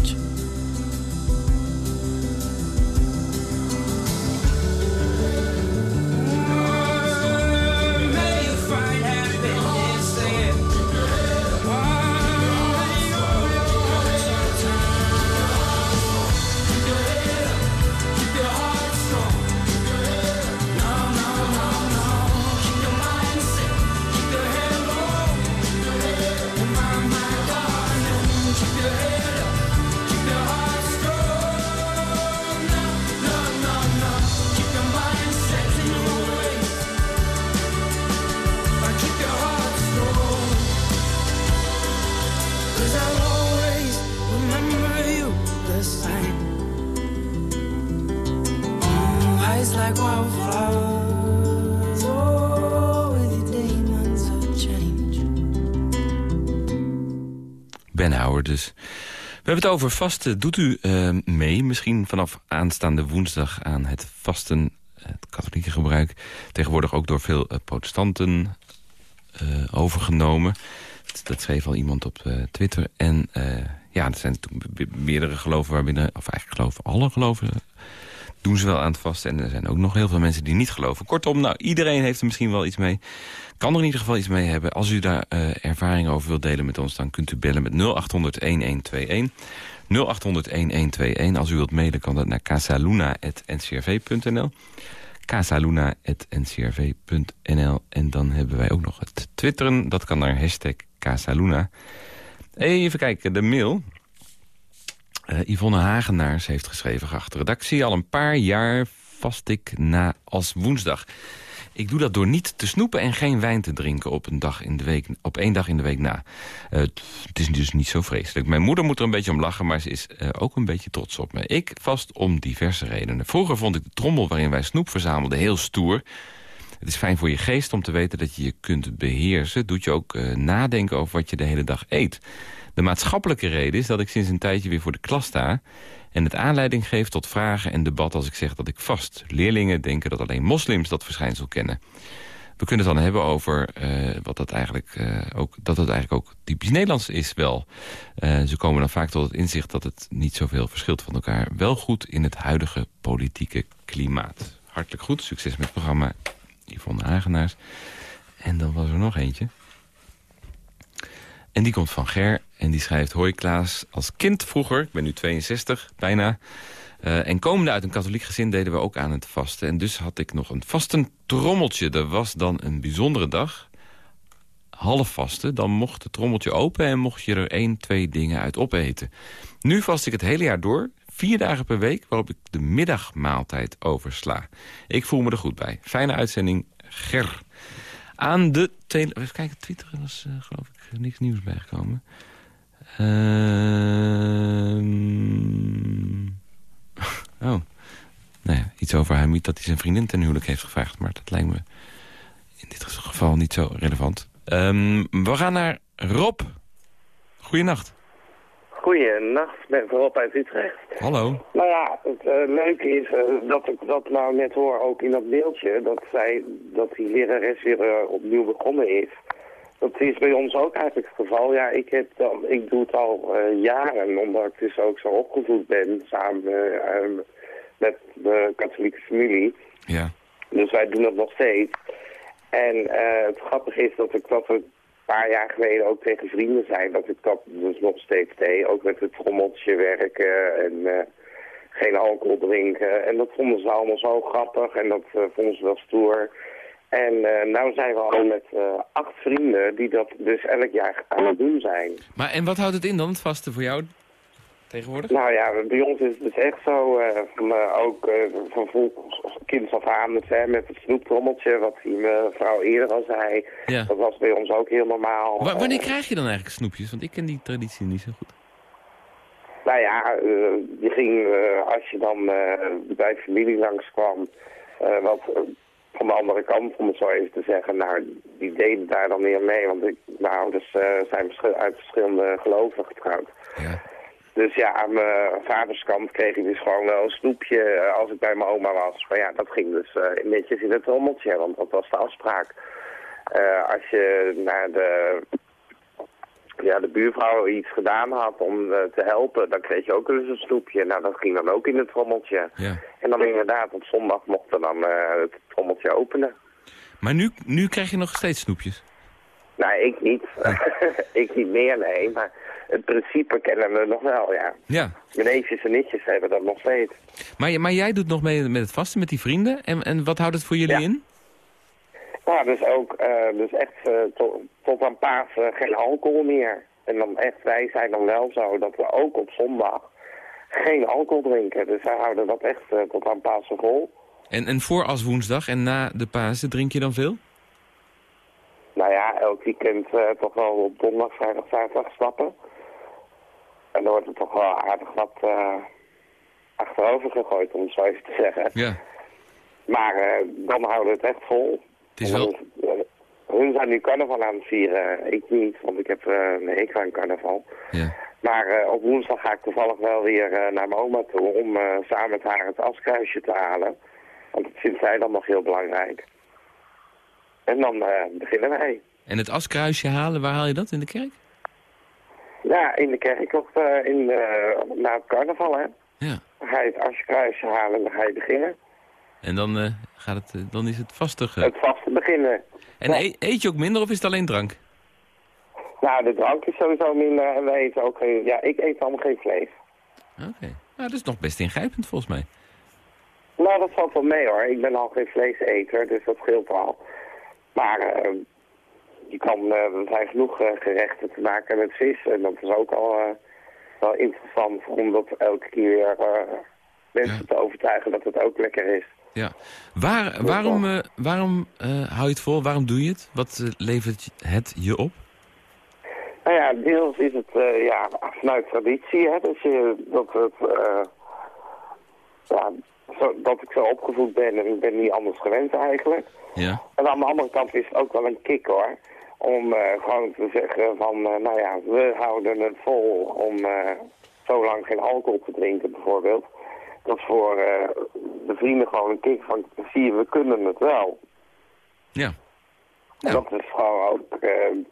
Dus we hebben het over vasten. Doet u uh, mee, misschien vanaf aanstaande woensdag aan het vasten, het katholieke gebruik. Tegenwoordig ook door veel protestanten overgenomen. Dat schreef al iemand op Twitter. En ja, er zijn meerdere geloven waarbinnen, of eigenlijk geloven alle geloven doen ze wel aan het vasten. En er zijn ook nog heel veel mensen die niet geloven. Kortom, nou, iedereen heeft er misschien wel iets mee. Kan er in ieder geval iets mee hebben. Als u daar uh, ervaring over wilt delen met ons... dan kunt u bellen met 0800-1121. 0800-1121. Als u wilt mailen kan dat naar casaluna.ncrv.nl casaluna.ncrv.nl En dan hebben wij ook nog het twitteren. Dat kan naar hashtag Casaluna. Even kijken, de mail. Uh, Yvonne Hagenaars heeft geschreven, geachte redactie... al een paar jaar vast ik na als woensdag. Ik doe dat door niet te snoepen en geen wijn te drinken op, een dag in de week, op één dag in de week na. Uh, het is dus niet zo vreselijk. Mijn moeder moet er een beetje om lachen, maar ze is uh, ook een beetje trots op me. Ik vast om diverse redenen. Vroeger vond ik de trommel waarin wij snoep verzamelden heel stoer... Het is fijn voor je geest om te weten dat je je kunt beheersen. Doet je ook uh, nadenken over wat je de hele dag eet. De maatschappelijke reden is dat ik sinds een tijdje weer voor de klas sta... en het aanleiding geeft tot vragen en debat als ik zeg dat ik vast. Leerlingen denken dat alleen moslims dat verschijnsel kennen. We kunnen het dan hebben over uh, wat dat, eigenlijk, uh, ook, dat het eigenlijk ook typisch Nederlands is wel. Uh, ze komen dan vaak tot het inzicht dat het niet zoveel verschilt van elkaar. Wel goed in het huidige politieke klimaat. Hartelijk goed, succes met het programma Yvonne Hagenaars. En dan was er nog eentje. En die komt van Ger en die schrijft... Hoi Klaas, als kind vroeger, ik ben nu 62, bijna... Uh, en komende uit een katholiek gezin deden we ook aan het vasten. En dus had ik nog een vasten trommeltje. Er was dan een bijzondere dag. Half vasten, dan mocht het trommeltje open... en mocht je er één, twee dingen uit opeten. Nu vast ik het hele jaar door, vier dagen per week... waarop ik de middagmaaltijd oversla. Ik voel me er goed bij. Fijne uitzending, Ger. Aan de tele... Even kijken, Twitter was uh, geloof ik niks nieuws bijgekomen. Ehm oh. Nou ja, iets over Hamid dat hij zijn vriendin ten huwelijk heeft gevraagd. Maar dat lijkt me in dit geval niet zo relevant. Um, we gaan naar Rob. Goeienacht. Goeienacht, met Rob uit Utrecht. Hallo. Nou ja, het uh, leuke is uh, dat ik dat nou net hoor ook in dat mailtje. Dat, zij, dat die lerares weer uh, opnieuw begonnen is. Dat is bij ons ook eigenlijk het geval. Ja, ik, heb dan, ik doe het al jaren, omdat ik dus ook zo opgevoed ben samen uh, met de katholieke familie. Ja. Dus wij doen dat nog steeds. En het grappige is dat ik dat paar jaar geleden ook tegen vrienden zei, dat ik dat dus nog steeds deed. Ook met het trommeltje werken en geen alcohol drinken. En dat vonden ze allemaal zo grappig en dat vonden ze wel stoer. En uh, nou zijn we al met acht vrienden die dat dus elk jaar aan het doen zijn. Maar en wat houdt het in dan, het vaste voor jou tegenwoordig? Nou ja, bij ons is het dus echt zo, uh, van, ook van vroeg kind af aan met, met het snoeptrommeltje, wat die mevrouw eerder al zei. Ja. Dat was bij ons ook heel normaal. W wanneer krijg je dan eigenlijk snoepjes? Want ik ken die traditie niet zo goed. Nou ja, je ging, als je dan bij familie langskwam, wat van de andere kant, om het zo even te zeggen, nou, die deden daar dan meer mee. Want ik, mijn ouders uh, zijn uit verschillende geloven getrouwd. Ja. Dus ja, aan mijn vaderskant kreeg ik dus gewoon wel een snoepje als ik bij mijn oma was. Maar ja, dat ging dus uh, netjes in het rommeltje, want dat was de afspraak. Uh, als je naar de, ja, de buurvrouw iets gedaan had om uh, te helpen, dan kreeg je ook dus een snoepje. Nou, dat ging dan ook in het trommeltje. Ja. En dan inderdaad, op zondag mochten dan het trommeltje openen. Maar nu, nu krijg je nog steeds snoepjes? Nou, ik niet. *laughs* ik niet meer, nee. Maar het principe kennen we nog wel, ja. Ja. Mijn neefjes en nichtjes hebben dat nog steeds. Maar, maar jij doet nog mee met het vasten, met die vrienden. En, en wat houdt het voor jullie ja. in? Nou, dus ook uh, dus echt uh, to, tot aan Pasen geen alcohol meer. En dan echt, wij zijn dan wel zo dat we ook op zondag geen alcohol drinken. Dus wij houden dat echt tot aan Pasen vol. En, en voor als woensdag en na de Pasen drink je dan veel? Nou ja, elk weekend toch wel op donderdag, vrijdag, zaterdag stappen. En dan wordt het toch wel aardig wat uh, achterover gegooid, om het zo even te zeggen. Ja. Maar uh, dan houden we het echt vol. Het is wel... Hoe hun zijn nu carnaval aan het vieren. Ik niet, want ik heb een hekel aan carnaval. Ja. Maar op woensdag ga ik toevallig wel weer naar mijn oma toe om samen met haar het askruisje te halen. Want dat vindt zij dan nog heel belangrijk. En dan beginnen wij. En het askruisje halen, waar haal je dat? In de kerk? Ja, in de kerk of in, na het carnaval, hè. Ja. Dan ga je het askruisje halen en dan ga je beginnen. En dan, uh, gaat het, uh, dan is het vastig. Het vaste beginnen. En ja. eet je ook minder of is het alleen drank? Nou, de drank is sowieso minder en wij eten ook geen... Ja, ik eet allemaal geen vlees. Oké. Okay. Nou, dat is nog best ingrijpend volgens mij. Nou, dat valt wel mee hoor. Ik ben al geen vleeseter, dus dat scheelt al. Maar je kan, er zijn genoeg gerechten te maken met vis. En dat is ook al wel interessant om dat elke keer mensen ja. te overtuigen dat het ook lekker is. Ja. Waar, waarom uh, waarom uh, hou je het vol? Waarom doe je het? Wat uh, levert het je op? Nou ja, deels is het ja, vanuit traditie. Hè, dus, dat, het, ja, zo, dat ik zo opgevoed ben en ik ben niet anders gewend eigenlijk. Ja. En aan de andere kant is het ook wel een kick hoor. Om gewoon te zeggen van, nou ja, we houden het vol om zo lang geen alcohol te drinken bijvoorbeeld dat is voor uh, de vrienden gewoon een kick van, zie je, we kunnen het wel. Ja. Dat is gewoon ook uh,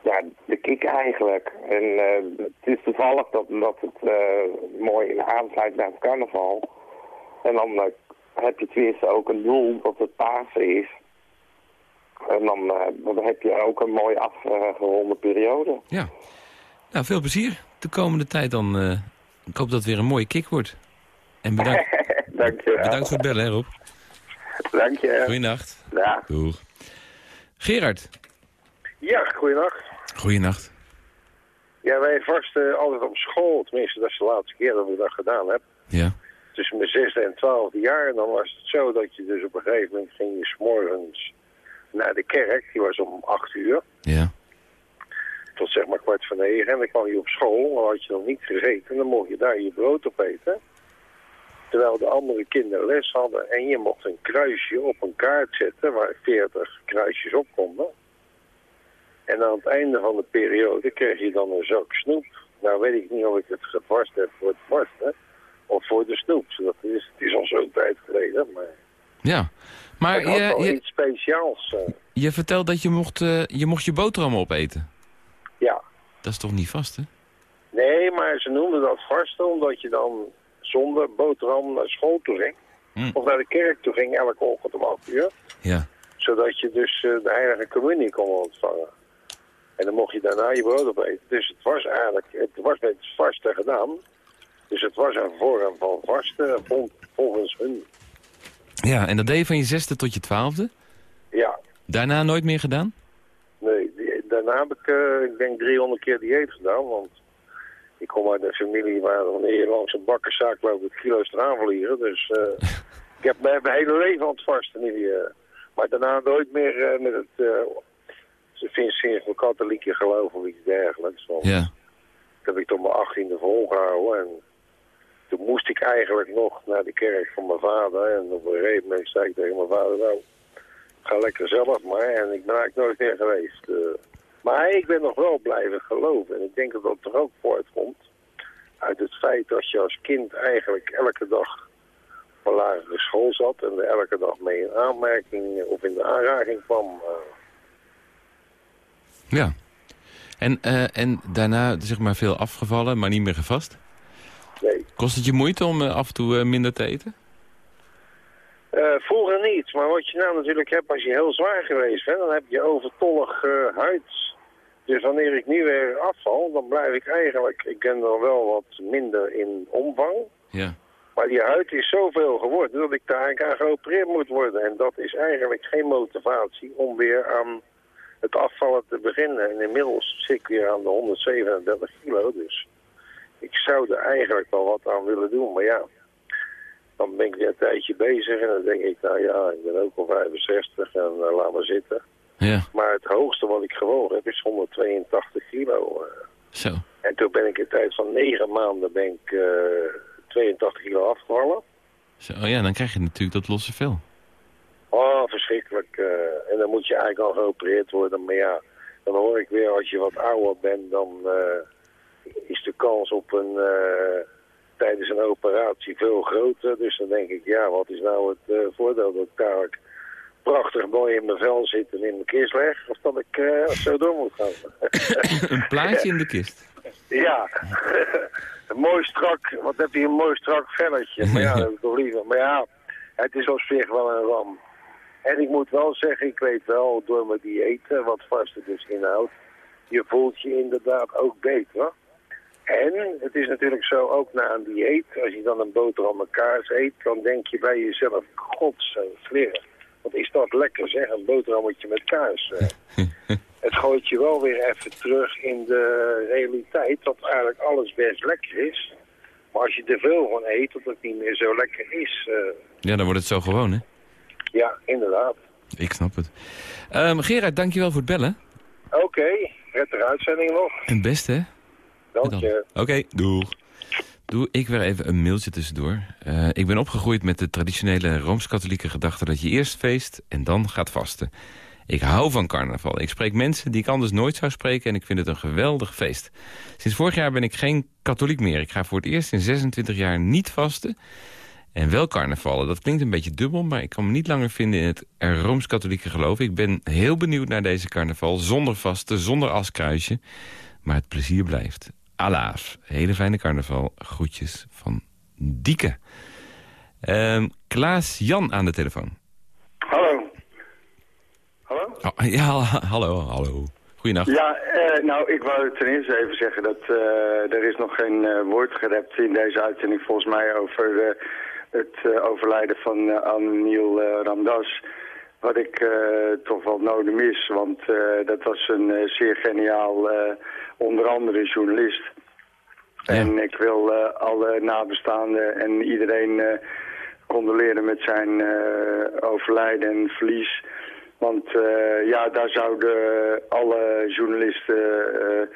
ja, de kick eigenlijk. En uh, het is toevallig dat, dat het mooi in aansluit bij het carnaval. En dan heb je tenminste ook een doel dat het Pasen is. En dan, dan heb je ook een mooi afgeronde periode. Ja. Nou, veel plezier de komende tijd dan. ik hoop dat het weer een mooie kick wordt. En bedankt, *laughs* Dank je bedankt voor het bellen, hè, Rob. Dank je. Goeienacht. Ja. Doeg. Gerard. Ja, goeienacht. Goeienacht. Ja, wij vasten altijd op school. Tenminste, dat is de laatste keer dat ik dat gedaan heb. Ja. Tussen mijn zesde en twaalfde jaar. En dan was het zo dat je dus op een gegeven moment ging je s'morgens naar de kerk. Die was om acht uur. Ja. Tot zeg maar kwart van negen. En dan kwam je op school. Dan had je nog niet gegeten. En dan mocht je daar je brood op eten. Terwijl de andere kinderen les hadden. En je mocht een kruisje op een kaart zetten waar 40 kruisjes op konden. En aan het einde van de periode kreeg je dan een zak snoep. Nou weet ik niet of ik het gevast heb voor het vasten of voor de snoep. Dat is, het is al zo'n tijd geleden. Maar ja, maar je, je, iets speciaals. Uh. je vertelt dat je mocht, uh, je mocht je boterhammen opeten. Ja. Dat is toch niet vast, hè? Nee, maar ze noemden dat vasten omdat je dan zonder boterham naar school toe ging. Hm. Of naar de kerk toe ging elke ochtend om 8 uur. Ja. Zodat je dus uh, de heilige communie kon ontvangen. En dan mocht je daarna je brood opeten. Dus het was eigenlijk, het was met vasten gedaan. Dus het was een vorm van vasten volgens hun. Ja, en dat deed je van je zesde tot je twaalfde? Ja. Daarna nooit meer gedaan? Nee, die, daarna heb ik, uh, ik denk 300 keer dieet gedaan. Want ik kom uit een familie waar een bakkerszaak loopt, het kilo's eraan vliegen. Dus uh, *laughs* ik heb mijn, hele leven aan het vasten nu. Uh, maar daarna nooit meer uh, met het, ze vindt sinds mijn katholieke geloof of iets dergelijks. Want ja. Dat heb ik tot mijn achttiende volgehouden. En toen moest ik eigenlijk nog naar de kerk van mijn vader. En op een gegeven moment zei ik tegen mijn vader, nou, ga lekker zelf maar. En ik ben eigenlijk nooit meer geweest. Maar ik ben nog wel blijven geloven. En ik denk dat dat er ook voortkomt uit het feit dat je als kind eigenlijk elke dag op lagere school zat en er elke dag mee in aanmerking of in de aanraking kwam. Uh... Ja. En, uh, en daarna zeg maar veel afgevallen, maar niet meer gevast? Kost het je moeite om uh, af en toe minder te eten? vroeger niet, maar wat je nou natuurlijk hebt als je heel zwaar geweest bent, dan heb je overtollig huid dus wanneer ik nu weer afval, dan blijf ik eigenlijk, ik ben dan wel wat minder in omvang. Ja. Maar die huid is zoveel geworden dat ik daar eigenlijk aan geopereerd moet worden. En dat is eigenlijk geen motivatie om weer aan het afvallen te beginnen. En inmiddels zit ik weer aan de 137 kilo, dus ik zou er eigenlijk wel wat aan willen doen. Maar ja, dan ben ik weer een tijdje bezig en dan denk ik, nou ja, ik ben ook al 65 en uh, laat maar zitten. Ja. Maar het hoogste wat ik gewogen heb is 182 kilo. Zo. En toen ben ik in tijd van negen maanden ben ik, uh, 82 kilo afgevallen. Zo, ja, dan krijg je natuurlijk dat losse vel. Oh, verschrikkelijk. verschrikkelijk. en dan moet je eigenlijk al geopereerd worden. Maar ja, dan hoor ik weer, als je wat ouder bent, dan is de kans op een tijdens een operatie veel groter. Dus dan denk ik, ja, wat is nou het uh, voordeel dat ik daar prachtig mooi in mijn vel zit en in mijn kist leg? Of dat ik uh, zo door moet gaan? *laughs* een plaatje in de kist? Ja, een mooi strak, wat heb je een mooi strak velletje. Maar ja, dat is toch liever. Maar ja, het is op zich wel een ram. En ik moet wel zeggen, ik weet wel door mijn dieet, wat vaste dus inhoudt, je voelt je inderdaad ook beter. En het is natuurlijk zo, ook na een dieet, als je dan een boterham met kaas eet, dan denk je bij jezelf, gods vleer. Wat is dat lekker zeg, een boterhammetje met kaas. *laughs* het gooit je wel weer even terug in de realiteit, dat eigenlijk alles best lekker is. Maar als je te veel van eet, dat het niet meer zo lekker is. Uh... Ja, dan wordt het zo gewoon, hè? Ja, inderdaad. Ik snap het. Um, Gerard, dankjewel voor het bellen. Oké, okay, red uitzending nog. En best, hè? Dank je. Oké, doeg. Doe ik weer even een mailtje tussendoor. Uh, ik ben opgegroeid met de traditionele Rooms-Katholieke gedachte... dat je eerst feest en dan gaat vasten. Ik hou van carnaval. Ik spreek mensen die ik anders nooit zou spreken... en ik vind het een geweldig feest. Sinds vorig jaar ben ik geen katholiek meer. Ik ga voor het eerst in 26 jaar niet vasten... En wel carnavallen. Dat klinkt een beetje dubbel, maar ik kan me niet langer vinden in het Rooms-Katholieke geloof. Ik ben heel benieuwd naar deze carnaval, zonder vasten, zonder askruisje. Maar het plezier blijft. Alaaf. Hele fijne carnaval. Groetjes van Dieke. Um, Klaas Jan aan de telefoon. Hallo. Hallo? Oh, ja, hallo, hallo. Goedenacht. Ja, uh, nou, ik wou ten eerste even zeggen dat uh, er is nog geen uh, woord gerept in deze uitzending volgens mij over het overlijden van Anniel Ramdas. Wat ik toch wel nodig mis, want dat was een zeer geniaal onder andere journalist. En ik wil alle nabestaanden en iedereen condoleren met zijn overlijden en verlies. Want ja, daar zouden alle journalisten,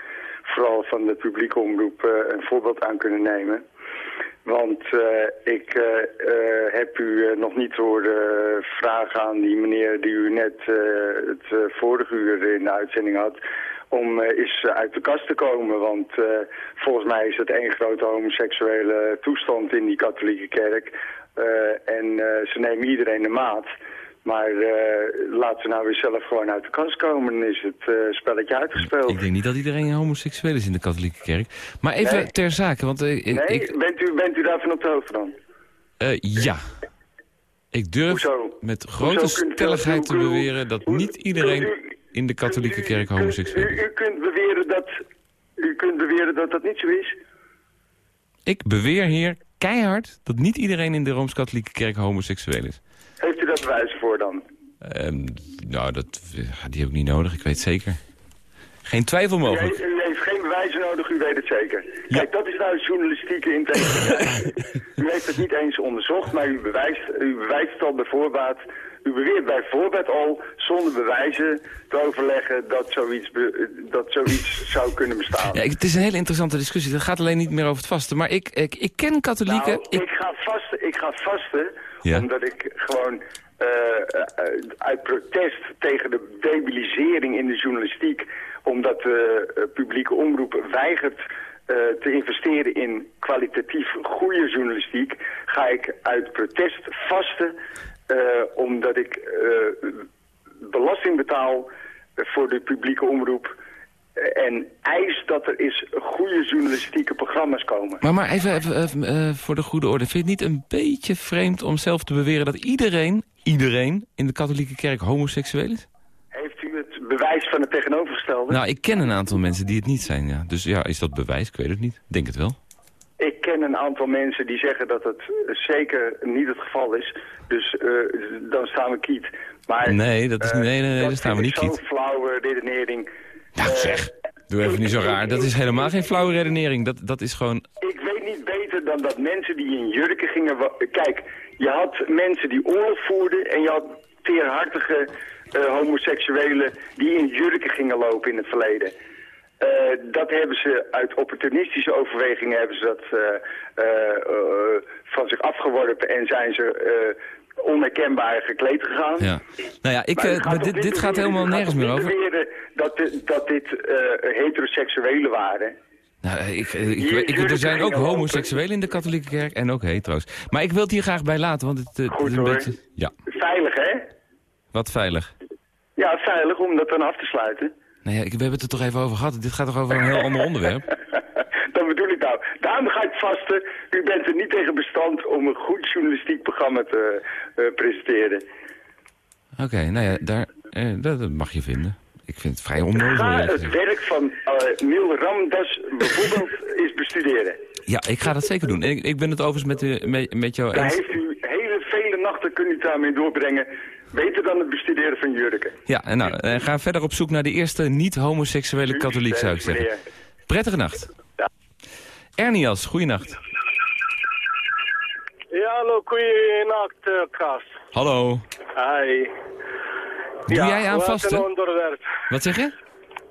vooral van de publieke omroep, een voorbeeld aan kunnen nemen. Want ik heb u nog niet horen vragen aan die meneer die u net het vorige uur in de uitzending had om uh, eens uit de kast te komen. Want uh, volgens mij is het één grote homoseksuele toestand in die katholieke kerk. Uh, en ze nemen iedereen de maat. Maar laat ze nou weer zelf gewoon uit de kast komen, dan is het spelletje uitgespeeld. Ik denk niet dat iedereen homoseksueel is in de katholieke kerk. Maar even ter zake, want... nee, ik... bent, u, bent u daarvan op de hoogte dan? ja. Ik durf met grote stelligheid te beweren dat niet iedereen in de katholieke kerk homoseksueel u, u, kunt beweren dat, u kunt beweren dat dat niet zo is? Ik beweer hier keihard dat niet iedereen in de Rooms-Katholieke kerk homoseksueel is. U bewijs voor dan? Um, nou, dat, die heb ik niet nodig, ik weet zeker. Geen twijfel mogelijk. U, heeft geen bewijzen nodig, u weet het zeker. Kijk, dat is nou journalistieke integriteit. *laughs* u heeft het niet eens onderzocht, maar u bewijst, u bewijst het al bij voorbaat u beweert bijvoorbeeld al zonder bewijzen te overleggen dat zoiets, dat zoiets *laughs* zou kunnen bestaan. Ja, het is een hele interessante discussie. Dat gaat alleen niet meer over het vasten. Maar ik, ik, ik ken katholieken... Nou, ik... ga vasten, ik ga vasten omdat ik gewoon uh, uit protest tegen de debilisering in de journalistiek... omdat de uh, publieke omroep weigert te investeren in kwalitatief goede journalistiek... ga ik uit protest vasten omdat ik belasting betaal voor de publieke omroep en eis dat er eens goede journalistieke programma's komen. Maar, maar even, even uh, voor de goede orde. Vind je het niet een beetje vreemd om zelf te beweren dat iedereen, iedereen in de katholieke kerk homoseksueel is? Heeft u het bewijs van het tegenovergestelde? Nou, ik ken een aantal mensen die het niet zijn, ja. Dus ja, is dat bewijs? Ik weet het niet. Denk het wel. Ik ken een aantal mensen die zeggen dat het zeker niet het geval is. Dus uh, dan staan we kiet. Maar, nee, dat is, uh, nee, nee, dan staan we niet kiet. flauwe redenering. Nou zeg, doe even niet zo raar. Dat is helemaal geen flauwe redenering. Dat, dat is gewoon... Ik weet niet beter dan dat mensen die in jurken gingen... Kijk, je had mensen die oorlog voerden en je had teerhartige uh, homoseksuelen die in jurken gingen lopen in het verleden. Uh, dat hebben ze uit opportunistische overwegingen hebben ze dat uh, uh, van zich afgeworpen en zijn ze onherkenbaar gekleed gegaan. Ja. Nou ja, ik, Maar eh, gaat dit, dit dit gaat helemaal nergens meer over. Dat, dit- dat dit eh, heteroseksuelen waren. Nou, eh, ik, eh, ik, ik- er zijn ook homoseksuelen in de katholieke kerk en ook hetero's. Maar ik wil het hier graag bij laten, want het, eh, is een hoor. beetje... Ja, Veilig, hè? wat veilig. Ja, veilig om dat dan af te sluiten. Nou ja, ik, we hebben het er toch even over gehad. Dit gaat toch over een heel ander onderwerp? *laughs* Dat bedoel ik nou. Daarom ga ik vasten. U bent er niet tegen bestand om een goed journalistiek programma te presenteren. Oké, nou ja, daar, dat, dat mag je vinden. Ik vind het vrij onnozel. Ga het gezegd. werk van eh Neil Ramdas bijvoorbeeld *laughs* eens bestuderen. Ja, ik ga dat zeker doen. En ik, ik ben het overigens met, u- met, met jou Daar eens. heeft u hele vele nachten kunt u daarmee doorbrengen. Beter dan het bestuderen van jurken. Ja, en nou, eh, ga verder op zoek naar de eerste niet-homoseksuele katholiek, zou ik zeggen. meneer. Prettige nacht. Ernias, goeienacht. Ja, hallo, goeienacht, uh, Kaas. Hallo. Hi. Doe ja, jij aan onderwerp. Wat zeg je?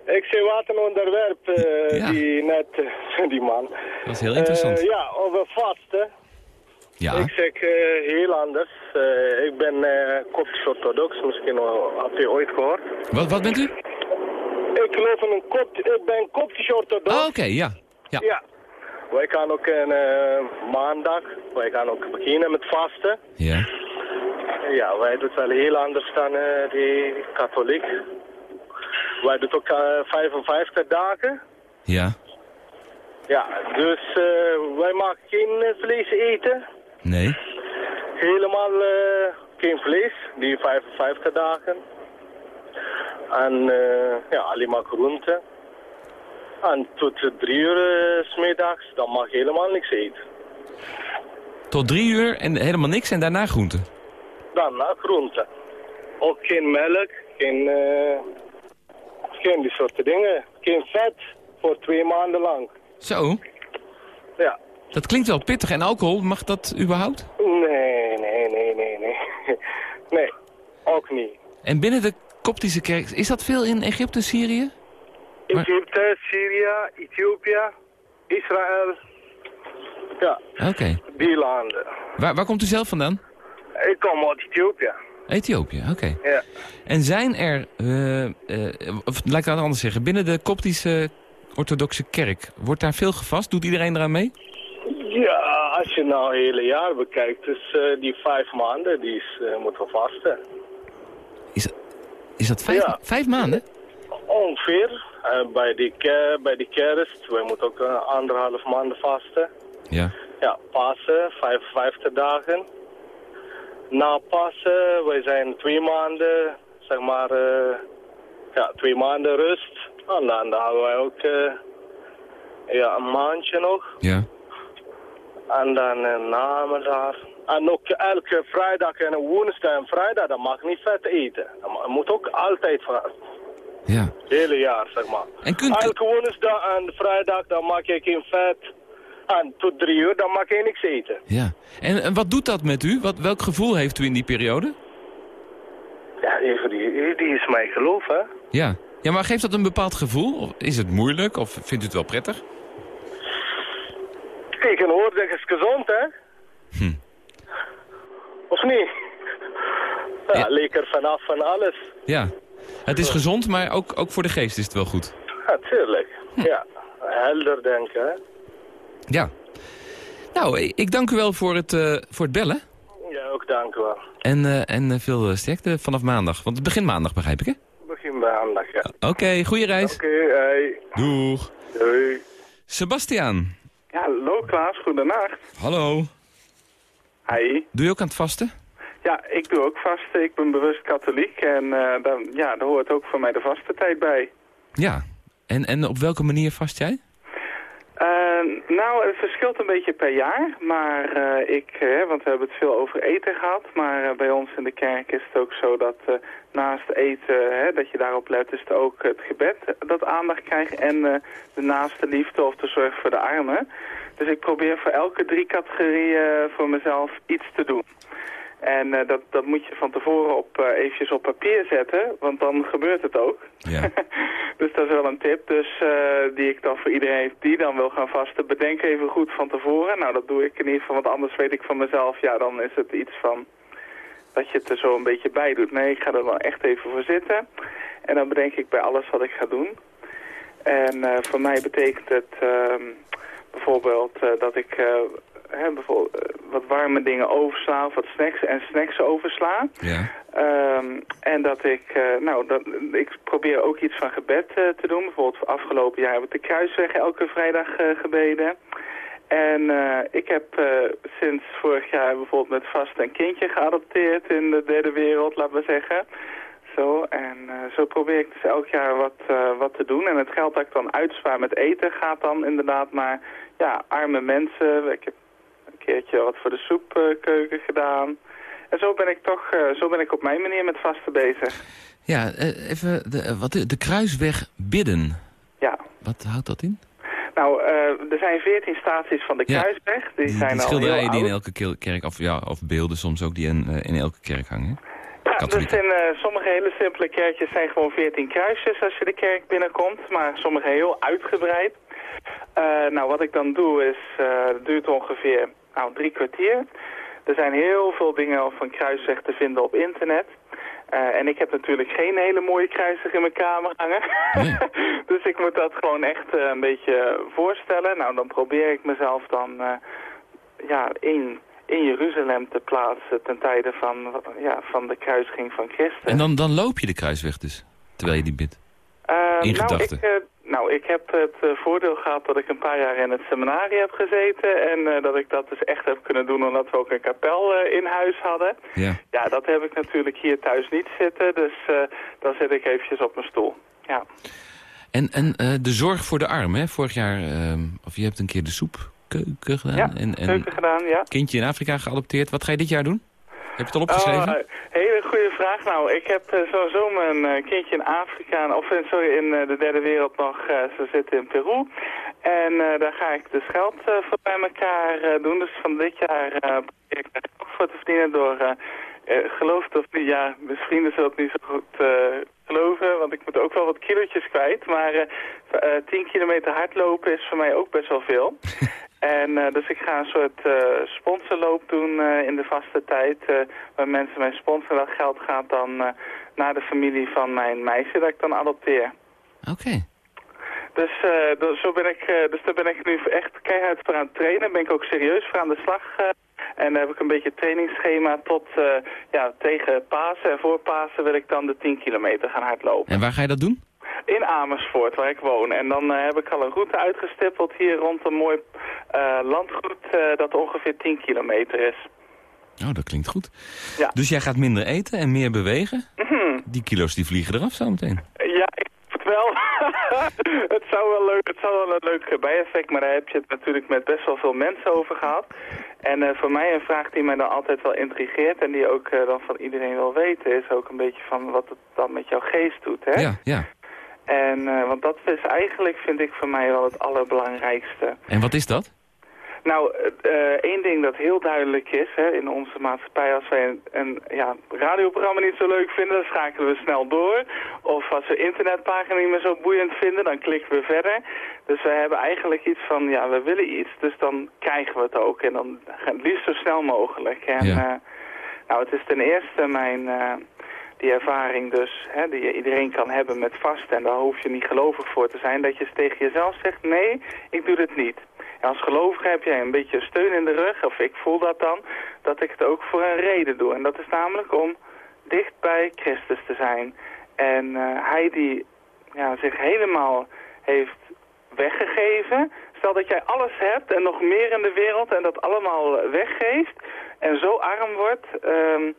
Ik zei wat een onderwerp, eh, Ja. die net, *laughs* die man. Dat is heel interessant. Eh, ja, over vasten. Ja. Ik zeg eh, heel anders. Ik ben eh koptisch-orthodox, misschien heb je ooit gehoord. Wat, wat bent u? Ik geloof in een kopt, ik ben koptisch-orthodox. Oh, oké, ja. ja. Ja. Wij gaan ook een maandag, wij gaan ook beginnen met vasten. Ja. Ja, wij doen het wel heel anders dan eh die katholiek. Wij doen ook eh 55 dagen. Ja. Ja, dus eh, wij maken geen eh, vlees eten. Nee. Helemaal eh, geen vlees, die 55 dagen. En eh, ja, alleen maar groenten. En tot eh, drie uur eh, 's middags, dan mag je helemaal niks eten. Tot drie uur en helemaal niks en daarna groenten. Daarna groenten. Ook geen melk, geen, eh, geen die soorten dingen. Geen vet voor twee maanden lang. Zo, Ja. dat klinkt wel pittig. En alcohol, mag dat überhaupt? Nee, nee, nee, nee, nee. *laughs* Nee, ook niet. En binnen de koptische kerk, is dat veel in Egypte, Syrië? Egypte, Syrië, Ethiopië, Israël. Ja, Oké. die landen. Waar, waar komt u zelf vandaan? Ik kom uit Ethiopië. Ethiopië, oké. Ja. En zijn er, eh, eh, of laat ik het anders zeggen, binnen de koptische orthodoxe kerk, wordt daar veel gevast? Doet iedereen eraan mee? Ja, als je nou het hele jaar bekijkt, dus die vijf maanden, die is, moeten we vasten. Is dat vijf, Ja. vijf maanden? Ongeveer. Bij, die bij die kerst, wij moeten ook anderhalf maanden vasten. Ja. Ja, Pasen, 55 dagen. Na Pasen, wij zijn twee maanden, zeg maar, eh, ja, twee maanden rust. En dan, dan hebben wij ook eh, ja, een maandje nog. Ja. En dan uh, namiddag. En ook elke vrijdag en woensdag en vrijdag, dan mag niet vet eten. Dat moet ook altijd vasten. Ja. Het hele jaar, zeg maar. En kunt- Elke woensdag en vrijdag, dan mag je geen vet. Tot drie uur, dan mag je niks eten. Ja. En, en wat doet dat met u? Wat, welk gevoel heeft u in die periode? Ja, die, die is mijn geloof, hè. Ja. Ja, maar geeft dat een bepaald gevoel? Of is het moeilijk? Of vindt u het wel prettig? Tegenwoordig is gezond, hè. Hm. Of niet? Ja, lekker vanaf van alles. Ja. Het is gezond, maar ook, ook voor de geest is het wel goed. Ja, tuurlijk. Ja, helder denken, hè. Ja. Nou, ik dank u wel voor het, eh, voor het bellen. Ja, ook dank u wel. En, eh, en eh, veel sterkte vanaf maandag. Want het begint maandag, begrijp ik, hè? Begin aandacht, ja. Oké, goede reis. Oké, hey. Doeg. Doei. Sebastiaan. Ja, hallo Klaas, goedenacht. Hallo. Hi. Doe je ook aan het vasten? Ja, ik doe ook vasten. Ik ben bewust katholiek en eh, dan, ja, daar hoort ook voor mij de vaste tijd bij. Ja. En, en op welke manier vast jij? Eh, nou, het verschilt een beetje per jaar, maar eh, ik, eh, want we hebben het veel over eten gehad, maar eh, bij ons in de kerk is het ook zo dat naast eten, dat je daarop let, is het ook het gebed dat aandacht krijgt en de naaste liefde of de zorg voor de armen. Dus ik probeer voor elke drie categorieën voor mezelf iets te doen. En eh, dat, dat moet je van tevoren op, eh, eventjes op papier zetten, want dan gebeurt het ook. Ja. *laughs* dus dat is wel een tip dus, eh, die ik dan voor iedereen die dan wil gaan vasten. Bedenk even goed van tevoren. Nou, dat doe ik in ieder geval, want anders weet ik van mezelf, ja, dan is het iets van dat je het er zo een beetje bij doet. Nee, ik ga er wel echt even voor zitten. En dan bedenk ik bij alles wat ik ga doen. En uh, voor mij betekent het uh, bijvoorbeeld uh, dat ik hè, bijvoorbeeld, wat warme dingen oversla of wat snacks en snacks oversla. Ja. Um, en dat ik, nou, dat, ik probeer ook iets van gebed te doen. Bijvoorbeeld afgelopen jaar heb ik de kruisweg elke vrijdag gebeden. En uh, ik heb uh, sinds vorig jaar bijvoorbeeld met vast een kindje geadopteerd in de derde wereld, laten we zeggen. Zo, en uh, zo probeer ik dus elk jaar wat, wat te doen. En het geld dat ik dan uitspaar met eten gaat dan inderdaad naar ja, arme mensen. Ik heb keertje wat voor de soepkeuken gedaan. En zo ben ik toch, zo ben ik op mijn manier met vasten bezig. Ja, even de, wat, de kruisweg bidden. Ja. Wat houdt dat in? Nou, uh, er zijn veertien staties van de ja. Kruisweg. Die, die, zijn die schilderijen die in elke kerk, of, ja, of beelden soms ook, die in, uh, in elke kerk hangen. Ja, dus in uh, sommige hele simpele kerkjes zijn gewoon veertien kruisjes als je de kerk binnenkomt. Maar sommige heel uitgebreid. nou, wat ik dan doe is, het duurt ongeveer nou, drie kwartier. Er zijn heel veel dingen van kruisweg te vinden op internet. Uh, en ik heb natuurlijk geen hele mooie kruisig in mijn kamer hangen. Nee. *laughs* dus ik moet dat gewoon echt uh, een beetje voorstellen. Nou, dan probeer ik mezelf dan uh, ja, in, in Jeruzalem te plaatsen ten tijde van, ja, van de kruisiging van Christus. En dan, dan loop je de kruisweg dus, terwijl je die bidt? in nou, gedachten? Ik, nou, ik heb het uh, voordeel gehad dat ik een paar jaar in het seminarie heb gezeten. En uh, dat ik dat dus echt heb kunnen doen omdat we ook een kapel uh, in huis hadden. Ja. ja, dat heb ik natuurlijk hier thuis niet zitten. Dus dan zit ik eventjes op mijn stoel. Ja. En, en de zorg voor de arm, hè? Vorig jaar, ehm, of je hebt een keer de soepkeuken gedaan. Ja, en, en keuken gedaan, ja. Kindje in Afrika geadopteerd. Wat ga je dit jaar doen? Heb je het al opgeschreven? Oh, hele goede vraag. Nou, ik heb uh, sowieso mijn uh, kindje in Afrika, of in, sorry, in uh, de derde wereld nog, ze zitten in Peru. En daar ga ik dus geld voor bij elkaar doen. Dus van dit jaar probeer ik daar geld voor te verdienen door, geloof het of niet, ja, mijn vrienden zullen het niet zo goed geloven, want ik moet ook wel wat kilootjes kwijt. Maar 10 kilometer hardlopen is voor mij ook best wel veel. *laughs* En uh, dus ik ga een soort uh, sponsorloop doen uh, in de vaste tijd. waar mensen mijn sponsoren. Dat geld gaat dan naar de familie van mijn meisje dat ik dan adopteer. Oké. Okay. Dus, dus, zo ben ik, dus daar ben ik nu echt keihard voor aan het trainen. Ben ik ook serieus voor aan de slag. en dan heb ik een beetje trainingsschema tot ja, tegen Pasen en voor Pasen wil ik dan de 10 kilometer gaan hardlopen. En waar ga je dat doen? In Amersfoort, waar ik woon. En dan uh, heb ik al een route uitgestippeld hier rond een mooi uh, landgoed uh, dat ongeveer 10 kilometer is. Oh, dat klinkt goed. Ja. Dus jij gaat minder eten en meer bewegen? Mm -hmm. Die kilo's die vliegen eraf zo meteen. Ja, ik het wel. *laughs* het, zou wel leuk, het zou wel een leuk bijeffect, maar daar heb je het natuurlijk met best wel veel mensen over gehad. En uh, voor mij een vraag die mij dan altijd wel intrigeert en die ook uh, dan van iedereen wil weten, is ook een beetje van wat het dan met jouw geest doet, hè? Ja, ja. En, uh, want dat is eigenlijk, vind ik voor mij wel het allerbelangrijkste. En wat is dat? Nou, uh, één ding dat heel duidelijk is hè, in onze maatschappij, als wij een, een ja, radioprogramma niet zo leuk vinden, dan schakelen we snel door. Of als we internetpagina niet meer zo boeiend vinden, dan klikken we verder. Dus we hebben eigenlijk iets van, ja, we willen iets, dus dan krijgen we het ook. En dan het liefst zo snel mogelijk. En, ja. uh, nou, het is ten eerste mijn die ervaring dus, hè, die iedereen kan hebben met vasten. En daar hoef je niet gelovig voor te zijn. Dat je tegen jezelf zegt, nee, ik doe dit niet. En als gelovige heb jij een beetje steun in de rug, of ik voel dat dan, dat ik het ook voor een reden doe. En dat is namelijk om dicht bij Christus te zijn. En uh, hij die ja, zich helemaal heeft weggegeven. Stel dat jij alles hebt en nog meer in de wereld en dat allemaal weggeeft en zo arm wordt... Um,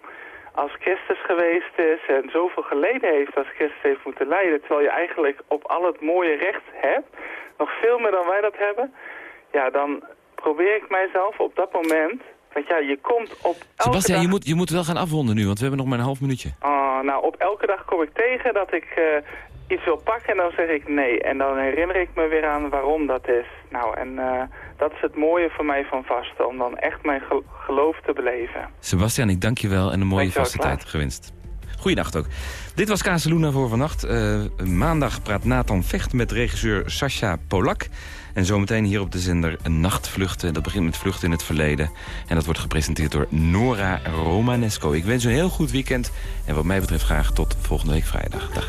als Christus geweest is en zoveel geleden heeft als Christus heeft moeten lijden, terwijl je eigenlijk op al het mooie recht hebt, nog veel meer dan wij dat hebben, ja, dan probeer ik mijzelf op dat moment, want ja, je komt op elke Sebastian, dag... je, moet, je moet wel gaan afronden nu, want we hebben nog maar een half minuutje. Oh, nou, op elke dag kom ik tegen dat ik uh, iets wil pakken en dan zeg ik nee. En dan herinner ik me weer aan waarom dat is. Nou, en uh, dat is het mooie voor mij van vasten, om dan echt mijn geloof te beleven. Sebastian, ik dank je wel en een mooie vaste tijd gewenst. Goeienacht ook. Dit was Casaluna voor vannacht. Uh, maandag praat Nathan Vecht met regisseur Sascha Polak. En zometeen hier op de zender een nachtvluchten. Dat begint met Vluchten in het Verleden. En dat wordt gepresenteerd door Nora Romanesco. Ik wens u een heel goed weekend. En wat mij betreft graag tot volgende week vrijdag. Dag.